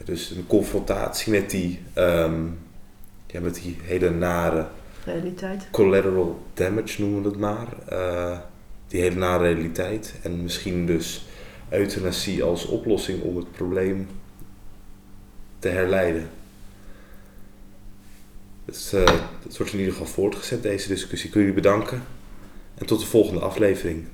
dus een confrontatie met die, ehm, ja, met die hele nare Realiteit. collateral damage noemen we het maar. Eh, die hele nare realiteit. En misschien dus euthanasie als oplossing om het probleem te herleiden. Dus, eh, het wordt in ieder geval voortgezet, deze discussie. Ik wil jullie bedanken. En tot de volgende aflevering.